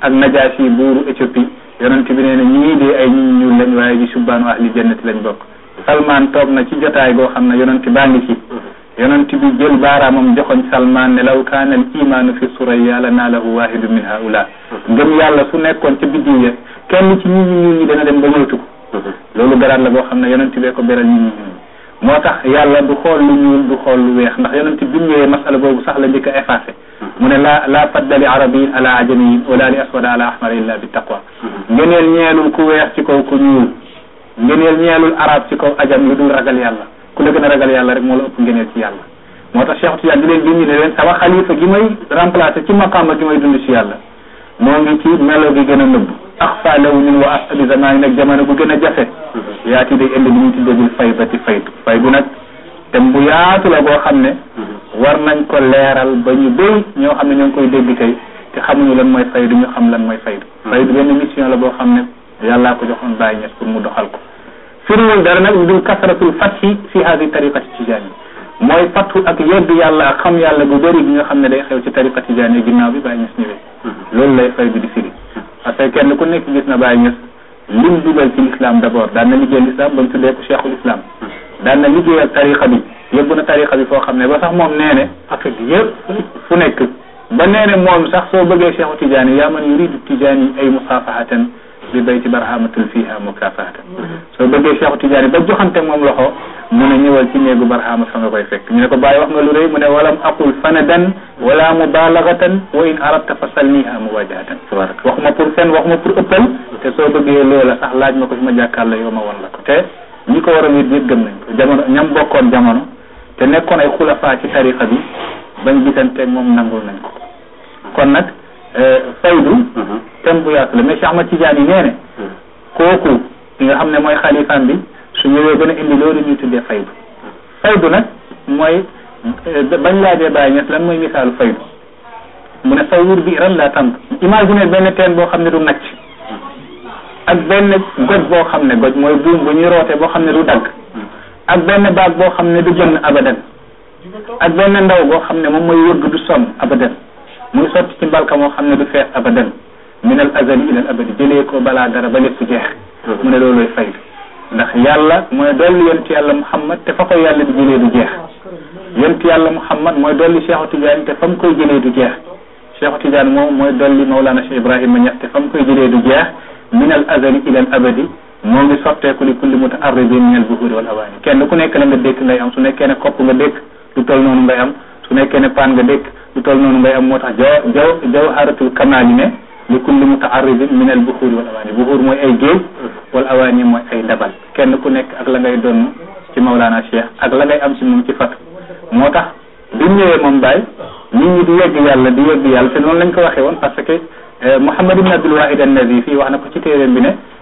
ak Najashi buuru Éthiopie yonent bi nee na ñii dee ay ñun ñuul lañ waaye ji subbaanu ahli jannati lañ bokk Salman toog na ci jotaay goo xam ne yonent baa ngi ci Yonent bi jël baaraamam joxoñ Salmaan ne law kaana al iimaanu fi Surayya la naalahu waahidun min haa'ulaa ngëm Yàlla su nekkoon ca biddiw ya kenn ci nit ñu ñuul ñi dana dem ba yóotu ko loolu garaat la boo xam ne Yonent bee ko beral nit ñu ñuul moo tax Yàlla du xool lu ñuul du xool lu weex ndax Yonent bi mu ñëwee masala boobu sax la njëkk a effacé mu ne laa laa fadla li arabiyin ala ajamiyin wala li aswada ala ahmara illa bi taqwa ngëneel ñeelul ku weex ci kaw ku ñuul ngëneel ñeelul arab ci kaw ajam lu dul ragal yàlla ku la gën a ragal yàlla rek moo la ëpp ngëneel ci yàlla moo tax Cheikh Tidiane di leen junj ne leen sama xalifa gi may remplacé ci maqaama gi may dund ci yàlla moo ngi ci melo gi gën a nëbb axfa law ñun wa asali zamaan nag jamono bu gën a jafe yaati day indi li ñu tuddee bil faydati faydu faydu nag tem bu yaatu la boo xam ne war nañ ko leeral ba ñu bëri ñoo xam ne ñoo ngi koy dégg tey te xamuñu lan mooy faydu ñu xam lan mooy faydu faydu benn mission la boo xam ne yàllaa ko joxoon bàyyi ñes pour mu doxal ko firiwul dara nag lu dul kasratul fathi fi hadi tariqati tijaani mooy fathu ak yegg yàlla ak xam yàlla bu bëri bi nga xam ne day xew ci tariqa tijaani ginnaaw bi bàyyi ñes ñëwee loolu lay fay bi di firi parce que kenn ku nekk gis na bàyyi ñes lim dugal ci l'islam d'abord daan na liggéey l'islam ba mu tuddee ko cheikhul islam daan na liggéeyal tariqa bi yóbbu na tariqa bi foo xam ne ba sax moom nee ne Afrique bi yëpp fu nekk ba nee ne moom sax soo bëggee Cheikhu Tijaani yaa man yuridu Tijaani ay musaafahatan bi bayti barhamatul fiha mukafahatan soo bëggee Cheikhu Tijaani ba joxante moom loxo mu ne ñëwal ci néegu barhama fa nga koy fekk ñu ne ko bàyyi wax nga lu rëy mu ne walam aqul fanadan wala mubalagatan wa in aradta fa salniha muwajahatan tabaraka waxuma pour fen waxuma pour ëppal te soo bëggee loola sax laaj ma ko fi ma jàkkaarloo yow ma wan la ko te ñi ko war a wéet yëpp gëm nañ ko jamono ñam bokkoon jamono te nekkoon ay xulafaa ci tariqa bi bañ gisanteeg moom nangul nañ ko kon nag faydu thème bu yaatu la mais Cheikh Ahmad Tidiane yi nee ne kooku ki nga xam ne mooy xalifaam bi su ñëwee gën a indi loolu ñuy tuddee faydu faydu nag mooy bañ laajee bàyyi ñes lan mooy misaalu faydu mu ne sawir bi ran laa tàmb imaginer benn teen boo xam ne du nacc ak benn goj boo xam ne goj mooy buum bu ñuy roote boo xam ne du dagg ak benn baag boo xam ne du jënn abadan ak benn ndaw boo xam ne moom mooy wëgg du sonn abadan muy sotti ci mbalka moo xam ne du fees abadan min al azali ila al abadi jëlee ko balaa dara ba lépp jeex mu ne loolooy fay bi ndax yàlla mooy dolli yonent yàlla muhammad te fa ko yàlla di jëlee du jeex yonent yàlla muhammad mooy dolli cheikhu tidiane te fa mu koy jëlee du jeex cheikhu tidiane moom mooy dolli mawlana cheikh ibrahima ñax te fa mu koy jëlee du jeex min al azali ila al abadi moo ngi sotteeku li kulli mutaarridin min al buhuri wal awaani kenn ku nekk la nga dékk ngay am su nekkee ne kopp nga dékk lu toll noonu ngay am su nekkee ne paan nga dëkk lu toll noonu ngay am moo tax jaw jaw jawharatul kamaali ne li kulli mutaaridin min al buxuur wal awaani buxuur mooy ay géej wal awaani mooy ay ndabal kenn ku nekk ak la ngay doon ci Mawlana Cheikh ak la ngay am ci moom ci fatu moo tax bi mu ñëwee moom Baye nit ñi di yegg yàlla di yegg yàlla te noonu lañ ko waxee woon parce que Mouhamad ibn Abdul Wahid an-Nazifi wax na ko ci téeréem bi ne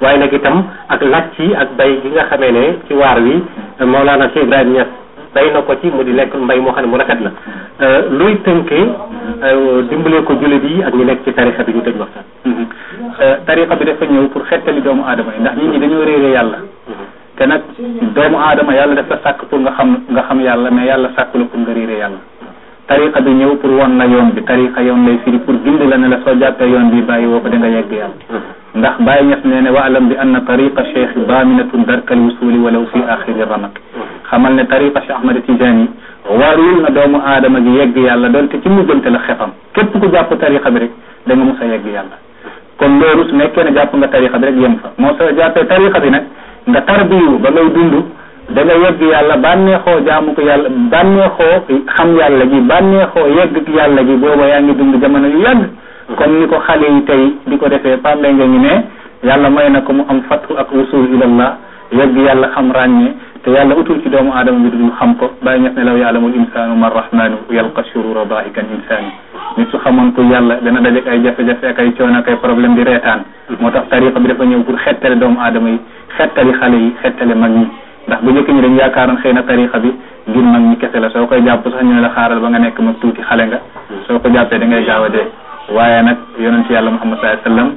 waaye nag itam ak làcc yi ak bay gi nga xamee ne ci waar wi Mawlana Cheikh Ibrahima Niass bay na ko ci mu di nekk mbay moo xam ne mu rafet la looy tënkee dimbalee ko jullit yi ak ñi nekk ci tarixa bi ñu tëj waxtaan tarixa bi dafa ñëw pour xettali doomu aadama yi ndax nit ñi dañoo réere yàlla te nag doomu aadama yàlla dafa sàkk pour nga xam nga xam yàlla mais yàlla sàkk la pour nga réere yàlla Tariqa bi ñëw pour won la yoon bi tariqa yoon lay firi pour gindi la ne la soo jàppee yoon bi bàyyi woo ko da nga yegg yàlla ndax Baye Niass nee ne waalam bi anna tariqa cheikh baaminatun darkal wusuli walaw fi axiri ramak xamal ne tariqa Cheikh Ahmad Tidiane yi warul na doomu aadama gi yegg yàlla doonte ci mujjante la xefam képp ku jàpp tariqa bi rek da nga mus a yegg yàlla kon loolu su nekkee ne jàpp nga tarixa bi rek yem fa moo soo jàppee tarixa bi nag nga tarbiyu ba ngay dund da nga yegg yàlla bànneexoo jaamu ko yàlla bànneexoo xam yàlla ji bànneexoo yegg yàlla ji booba yaa ngi dund jamono yu yàgg comme ni ko xale yi tey di ko defee pambe nga ñu ne yàlla may na ko mu am fattu ak wusul ilallah yegg yàlla xam ràññee te yàlla utul ci doomu aadama bi dul xam ko bàyyi ñes ne law yaalamul insaanu ma rahmaanu yalqa shurura daahikan insaani nit su xamoon ko yàlla dana dajeek ay jafe-jafe ak ay coono ak ay problème di reetaan moo tax tariqa bi dafa ñëw pour xettale doomu aadama yi xettali xale yi xettale mag ñi ndax bu njëkk ñi dañ yaakaaroon xëy na tariqa bi ngir mag ñi kese la soo koy jàpp sax ñu ne la xaaral ba nga nekk mag tuuti xale nga soo ko jàppee da ngay gaaw a dee waaye nag yonent yàlla muhammad sallallahu alayhi wasallam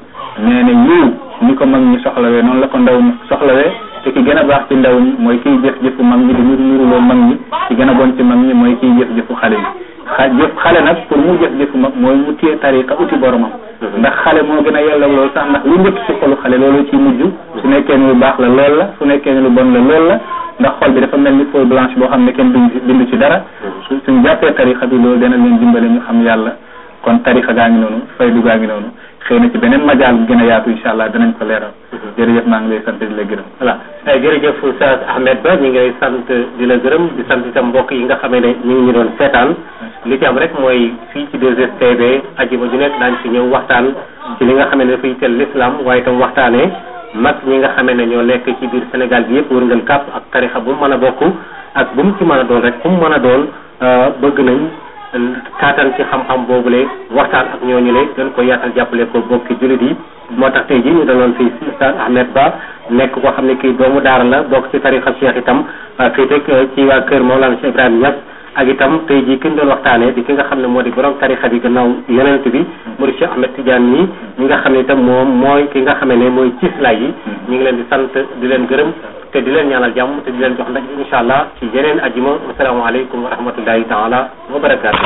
nee na yiw ni ko mag ñi soxlawee noonu la ko ndaw ñi soxlawee te ki gën a baax ci ndaw ñi mooy kiy jëf jëfu mag ñi di nuru nuruloo mag ñi ki gën a bon ci mag ñi mooy kiy jëf jëfu xale yi xa jëf xale nag pour mu jëf jëfu mag mooy mu téye tariqa uti boromam ndax xale moo gën a yàlla loolu sax ndax lu njëkk ci xolu xale loolu ci mujj su nekkee ni lu baax la lool la su nekkee ni lu bon la lool la ndax xol bi dafa mel ni feuille blanche boo xam ne kenn bind bind ci dara su suñ jàppee tarixa bi loolu dana leen dimbale ñu xam yàlla kon tarixa gaa ngi noonu faydu gaa ngi noonu xëy na ci beneen majaal bu gën a yaatu incha allah danañ ko leeral jërëjëf maa ngi lay sant di la gërëm voilà eh, jërëjëf Oustaz Ahmed Ba ñu ngi lay sant di la gërëm di sant itam mbokk yi nga xamee ne ñu ngi ñu doon seetaan li ci am rek mooy fii ci 2STV ajuma ju nekk daañu fi ñëw waxtaan ci li nga xamee ne dafay teel l'islam waaye itam waxtaanee mag ñi nga xamee ne ñoo nekk ci biir Sénégal bi yëpp wërngal kàpp ak tarixa bu mu mën a bokk ak bu mu ci mën a doon rek fu mu mën a doon eh, bëgg nañ taataan ci xam-xam boobule waxtaan ak ñooñu le gën ko yaatal jàppale ko bokki jullit yi moo tax tey ji ñu daloon fii si Oustaz Ahmed Ba nekk koo xam ne kii doomu daara la bokk si tarixa Cheikh itam fii teg ci waa kër Mawlana Cheikh Ibrahima Niass ak itam tey jii ki ñu doon waxtaanee di ki nga xam ne moo di borom tarixa bi gannaaw yonent bi mu di Cheikh Ahmed Tidiane yi ñi nga xam ne itam moom mooy ki nga xamee ne mooy cislaay yi ñu ngi leen di sant di leen gërëm te di leen ñaanal jàmm te di leen jox ndax incha allah ci yeneen ajjuma asalaamaaleykum wa rahmatullahi taala wa barakaatu